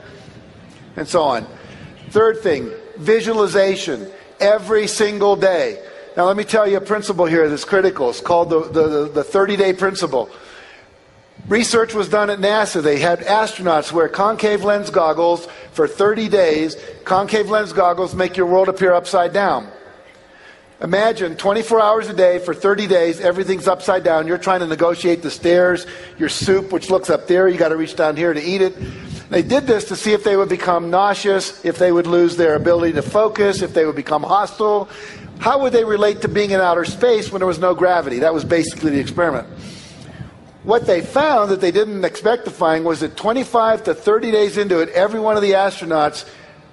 and so on. Third thing, visualization every single day. Now, let me tell you a principle here that's critical. It's called the, the, the 30 day principle. Research was done at NASA. They had astronauts wear concave lens goggles for 30 days. Concave lens goggles make your world appear upside down. Imagine 24 hours a day for 30 days, everything's upside down. You're trying to negotiate the stairs, your soup, which looks up there, you got to reach down here to eat it. They did this to see if they would become nauseous, if they would lose their ability to focus, if they would become hostile. How would they relate to being in outer space when there was no gravity? That was basically the experiment. What they found that they didn't expect to find was that 25 to 30 days into it, every one of the astronauts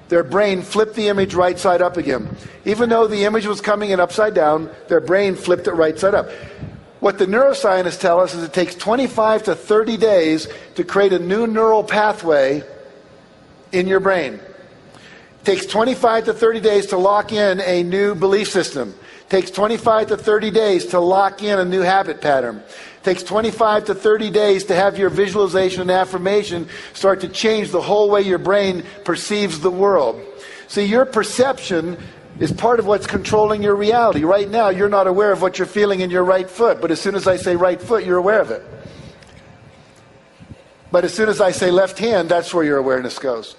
their brain flipped the image right side up again. Even though the image was coming in upside down, their brain flipped it right side up. What the neuroscientists tell us is it takes 25 to 30 days to create a new neural pathway in your brain. It takes 25 to 30 days to lock in a new belief system. It takes 25 to 30 days to lock in a new habit pattern takes 25 to 30 days to have your visualization and affirmation start to change the whole way your brain perceives the world. See, your perception is part of what's controlling your reality. Right now, you're not aware of what you're feeling in your right foot, but as soon as I say right foot, you're aware of it. But as soon as I say left hand, that's where your awareness goes.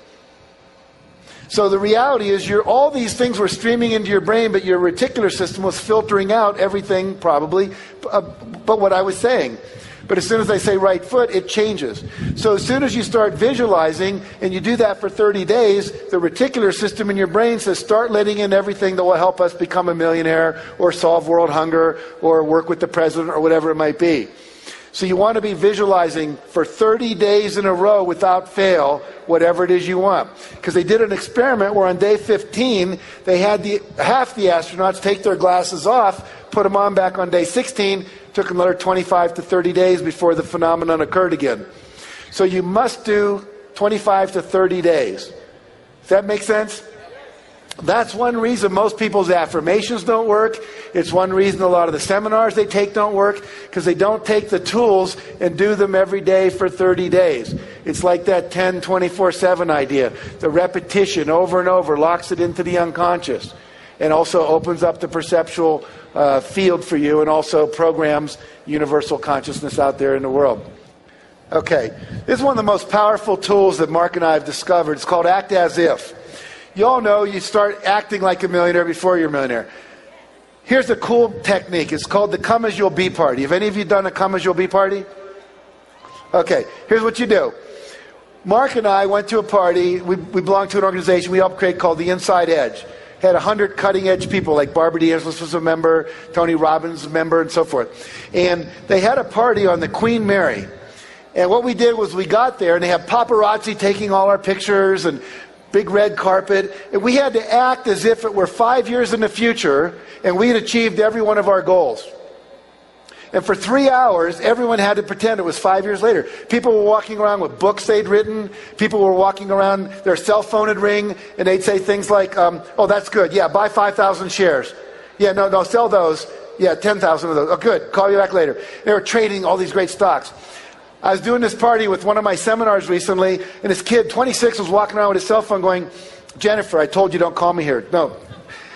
So the reality is, you're, all these things were streaming into your brain, but your reticular system was filtering out everything, probably, uh, but what I was saying. But as soon as I say right foot, it changes. So as soon as you start visualizing, and you do that for 30 days, the reticular system in your brain says, start letting in everything that will help us become a millionaire, or solve world hunger, or work with the president, or whatever it might be. So you want to be visualizing for 30 days in a row without fail whatever it is you want. Because they did an experiment where on day 15 they had the, half the astronauts take their glasses off, put them on back on day 16, took another 25 to 30 days before the phenomenon occurred again. So you must do 25 to 30 days. Does that make sense? That's one reason most people's affirmations don't work. It's one reason a lot of the seminars they take don't work because they don't take the tools and do them every day for 30 days. It's like that 10, 24 7 idea. The repetition over and over locks it into the unconscious and also opens up the perceptual uh, field for you and also programs universal consciousness out there in the world. Okay, this is one of the most powerful tools that Mark and I have discovered. It's called Act As If. You all know you start acting like a millionaire before you're a millionaire. Here's a cool technique. It's called the come as you'll be party. Have any of you done a come as you'll be party? Okay, here's what you do. Mark and I went to a party. We, we belong to an organization we helped create called the Inside Edge. Had 100 cutting edge people, like Barbara DeAngelis was a member, Tony Robbins a member, and so forth. And they had a party on the Queen Mary. And what we did was we got there, and they have paparazzi taking all our pictures, and big red carpet. And we had to act as if it were five years in the future and we had achieved every one of our goals. And for three hours, everyone had to pretend it was five years later. People were walking around with books they'd written. People were walking around, their cell phone would ring, and they'd say things like, um, Oh, that's good. Yeah, buy 5,000 shares. Yeah, no, no, sell those. Yeah, 10,000 of those. Oh, good. Call you back later. They were trading all these great stocks. I was doing this party with one of my seminars recently, and this kid, 26, was walking around with his cell phone going, Jennifer, I told you don't call me here. No.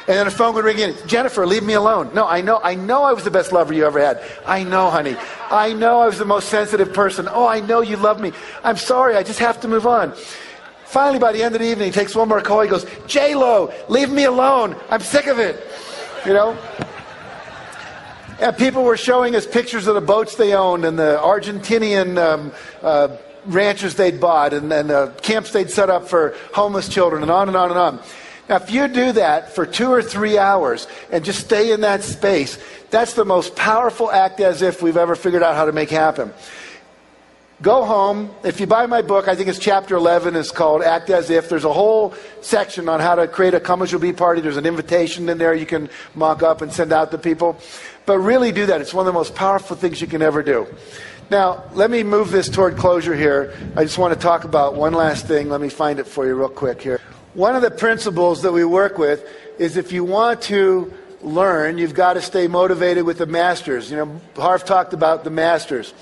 And then the phone would ring in. Jennifer, leave me alone. No, I know, I know I was the best lover you ever had. I know, honey. I know I was the most sensitive person. Oh, I know you love me. I'm sorry, I just have to move on. Finally, by the end of the evening, he takes one more call. He goes, J Lo, leave me alone. I'm sick of it. You know? And people were showing us pictures of the boats they owned and the Argentinian um, uh, ranches they'd bought and, and the camps they'd set up for homeless children and on and on and on. Now, if you do that for two or three hours and just stay in that space, that's the most powerful act as if we've ever figured out how to make happen. Go home. If you buy my book, I think it's chapter 11. It's called Act As If. There's a whole section on how to create a Come As You'll Be party. There's an invitation in there you can mock up and send out to people. But really do that. It's one of the most powerful things you can ever do. Now, let me move this toward closure here. I just want to talk about one last thing. Let me find it for you real quick here. One of the principles that we work with is if you want to learn, you've got to stay motivated with the masters. You know, Harv talked about the masters.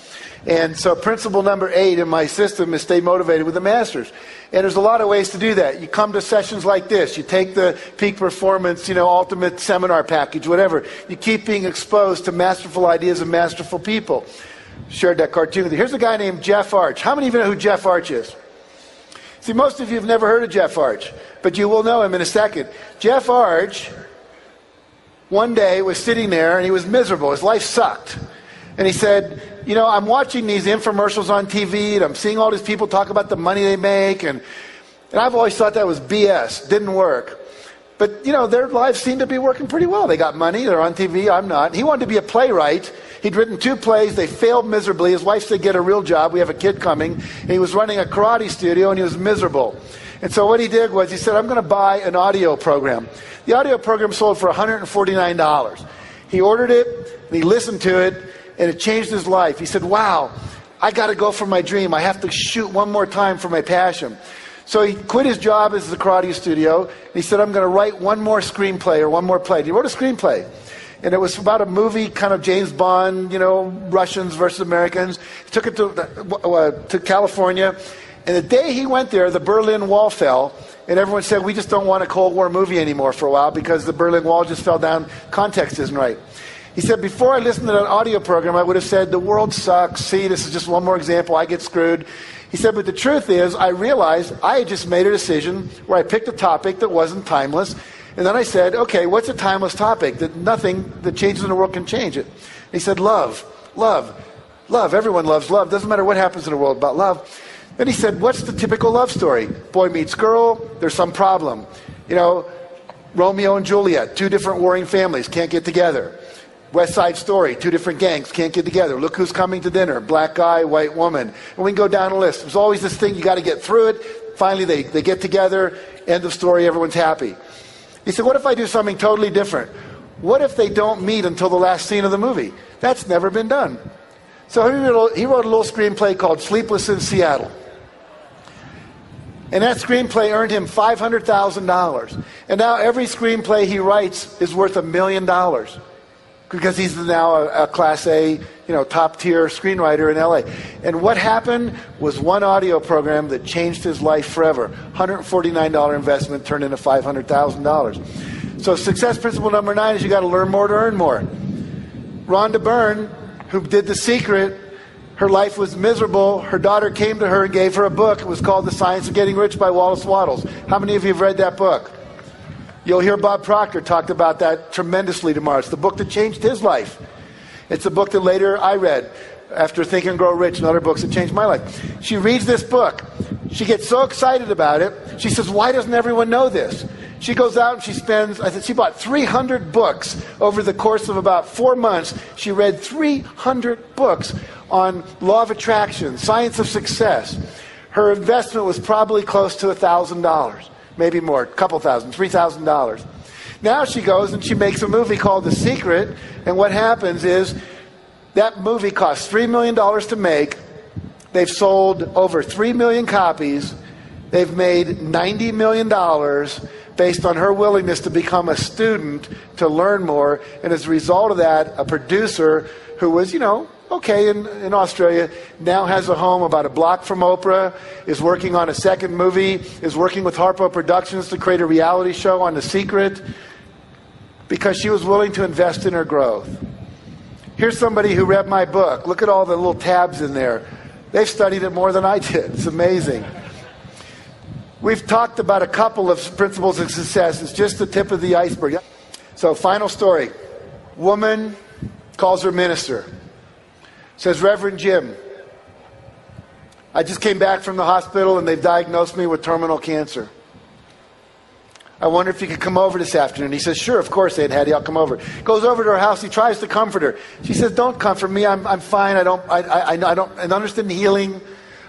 And so, principle number eight in my system is stay motivated with the masters. And there's a lot of ways to do that. You come to sessions like this. You take the peak performance, you know, ultimate seminar package, whatever. You keep being exposed to masterful ideas and masterful people. Shared that cartoon with you. Here's a guy named Jeff Arch. How many of you know who Jeff Arch is? See, most of you have never heard of Jeff Arch, but you will know him in a second. Jeff Arch, one day, was sitting there and he was miserable. His life sucked. And he said, You know, I'm watching these infomercials on TV and I'm seeing all these people talk about the money they make. And, and I've always thought that was BS. Didn't work. But, you know, their lives seem to be working pretty well. They got money, they're on TV, I'm not. He wanted to be a playwright He'd written two plays. They failed miserably. His wife said, Get a real job. We have a kid coming. And he was running a karate studio and he was miserable. And so what he did was he said, I'm going to buy an audio program. The audio program sold for $149. He ordered it and he listened to it and it changed his life. He said, Wow, I got to go for my dream. I have to shoot one more time for my passion. So he quit his job as the karate studio. And he said, I'm going to write one more screenplay or one more play. And he wrote a screenplay and it was about a movie, kind of James Bond, you know, Russians versus Americans. He took it to, uh, to California, and the day he went there, the Berlin Wall fell, and everyone said, We just don't want a Cold War movie anymore for a while because the Berlin Wall just fell down. Context isn't right. He said, Before I listened to that audio program, I would have said, The world sucks. See, this is just one more example. I get screwed. He said, But the truth is, I realized I had just made a decision where I picked a topic that wasn't timeless and then I said, okay, what's a timeless topic that nothing that changes in the world can change it? He said, love, love, love. Everyone loves love. Doesn't matter what happens in the world about love. Then he said, what's the typical love story? Boy meets girl, there's some problem. You know, Romeo and Juliet, two different warring families, can't get together. West Side Story, two different gangs can't get together. Look who's coming to dinner. Black guy, white woman. And we can go down a list. There's always this thing, you got to get through it. Finally, they, they get together. End of story, everyone's happy. He said, What if I do something totally different? What if they don't meet until the last scene of the movie? That's never been done. So he wrote, he wrote a little screenplay called Sleepless in Seattle. And that screenplay earned him $500,000. And now every screenplay he writes is worth a million dollars because he's now a, a, class A, you know, top tier screenwriter in LA. And what happened was one audio program that changed his life forever. $149 investment turned into $500,000. So success principle number nine is you got to learn more to earn more. Rhonda Byrne, who did The Secret, her life was miserable. Her daughter came to her and gave her a book. It was called The Science of Getting Rich by Wallace Wattles. How many of you have read that book? You'll hear Bob Proctor talk about that tremendously tomorrow. It's the book that changed his life. It's a book that later I read after Think and Grow Rich and other books that changed my life. She reads this book. She gets so excited about it. She says, Why doesn't everyone know this? She goes out and she spends, I said, she bought 300 books over the course of about four months. She read 300 books on law of attraction, science of success. Her investment was probably close to $1,000 maybe more, a couple thousand, three thousand dollars. Now she goes and she makes a movie called The Secret, and what happens is that movie costs three million dollars to make. They've sold over three million copies. They've made ninety million dollars based on her willingness to become a student to learn more, and as a result of that, a producer who was, you know, okay in, in Australia, now has a home about a block from Oprah, is working on a second movie, is working with Harpo Productions to create a reality show on The Secret. because she was willing to invest in her growth. Here's somebody who read my book. Look at all the little tabs in there. They've studied it more than I did. It's amazing. We've talked about a couple of principles of success. It's just the tip of the iceberg. So, final story. Woman calls her minister. Says, Reverend Jim, I just came back from the hospital and they've diagnosed me with terminal cancer. I wonder if you could come over this afternoon. He says, Sure, of course, Aunt Hattie, I'll come over. Goes over to her house. He tries to comfort her. She says, Don't comfort me. I'm, I'm fine. I don't, I, I, I don't I understand healing.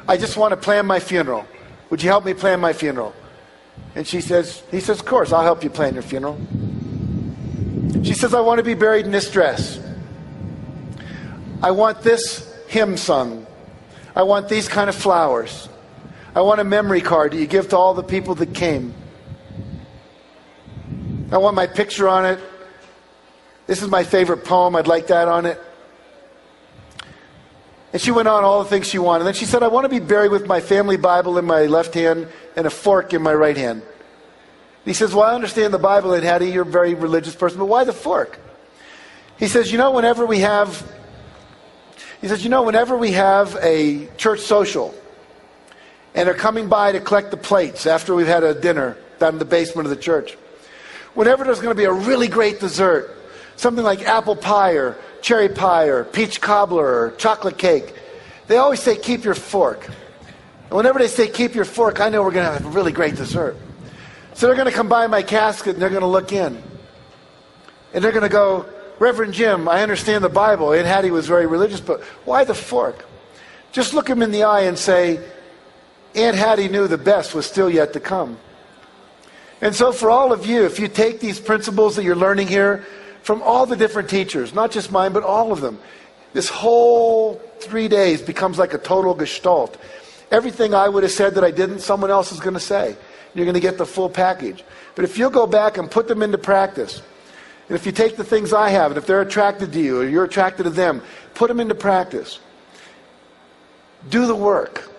I just want to plan my funeral. Would you help me plan my funeral? And she says, He says, Of course, I'll help you plan your funeral. She says, I want to be buried in this dress. I want this hymn sung. I want these kind of flowers. I want a memory card that you give to all the people that came. I want my picture on it. This is my favorite poem. I'd like that on it. And she went on all the things she wanted. And then she said, I want to be buried with my family Bible in my left hand and a fork in my right hand. And he says, Well, I understand the Bible, and Hattie, you're a very religious person, but why the fork? He says, You know, whenever we have, he says, You know, whenever we have a church social and are coming by to collect the plates after we've had a dinner down in the basement of the church, whenever there's going to be a really great dessert, something like apple pie or cherry pie or peach cobbler or chocolate cake, they always say, keep your fork. And whenever they say, keep your fork, I know we're going to have a really great dessert. So they're going to come by my casket and they're going to look in. And they're going to go, Reverend Jim, I understand the Bible. Aunt Hattie was very religious, but why the fork? Just look him in the eye and say, Aunt Hattie knew the best was still yet to come. And so, for all of you, if you take these principles that you're learning here from all the different teachers, not just mine, but all of them, this whole three days becomes like a total gestalt. Everything I would have said that I didn't, someone else is going to say. You're going to get the full package. But if you'll go back and put them into practice, and if you take the things I have, and if they're attracted to you or you're attracted to them, put them into practice. Do the work.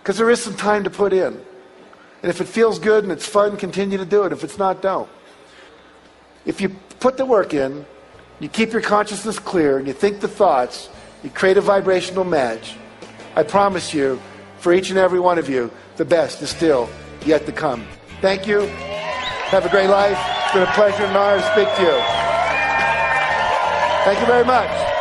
Because there is some time to put in. And if it feels good and it's fun, continue to do it. If it's not, don't. If you put the work in, you keep your consciousness clear, and you think the thoughts, you create a vibrational match. I promise you, for each and every one of you, the best is still yet to come. Thank you. Have a great life. It's been a pleasure and an honor to speak to you. Thank you very much.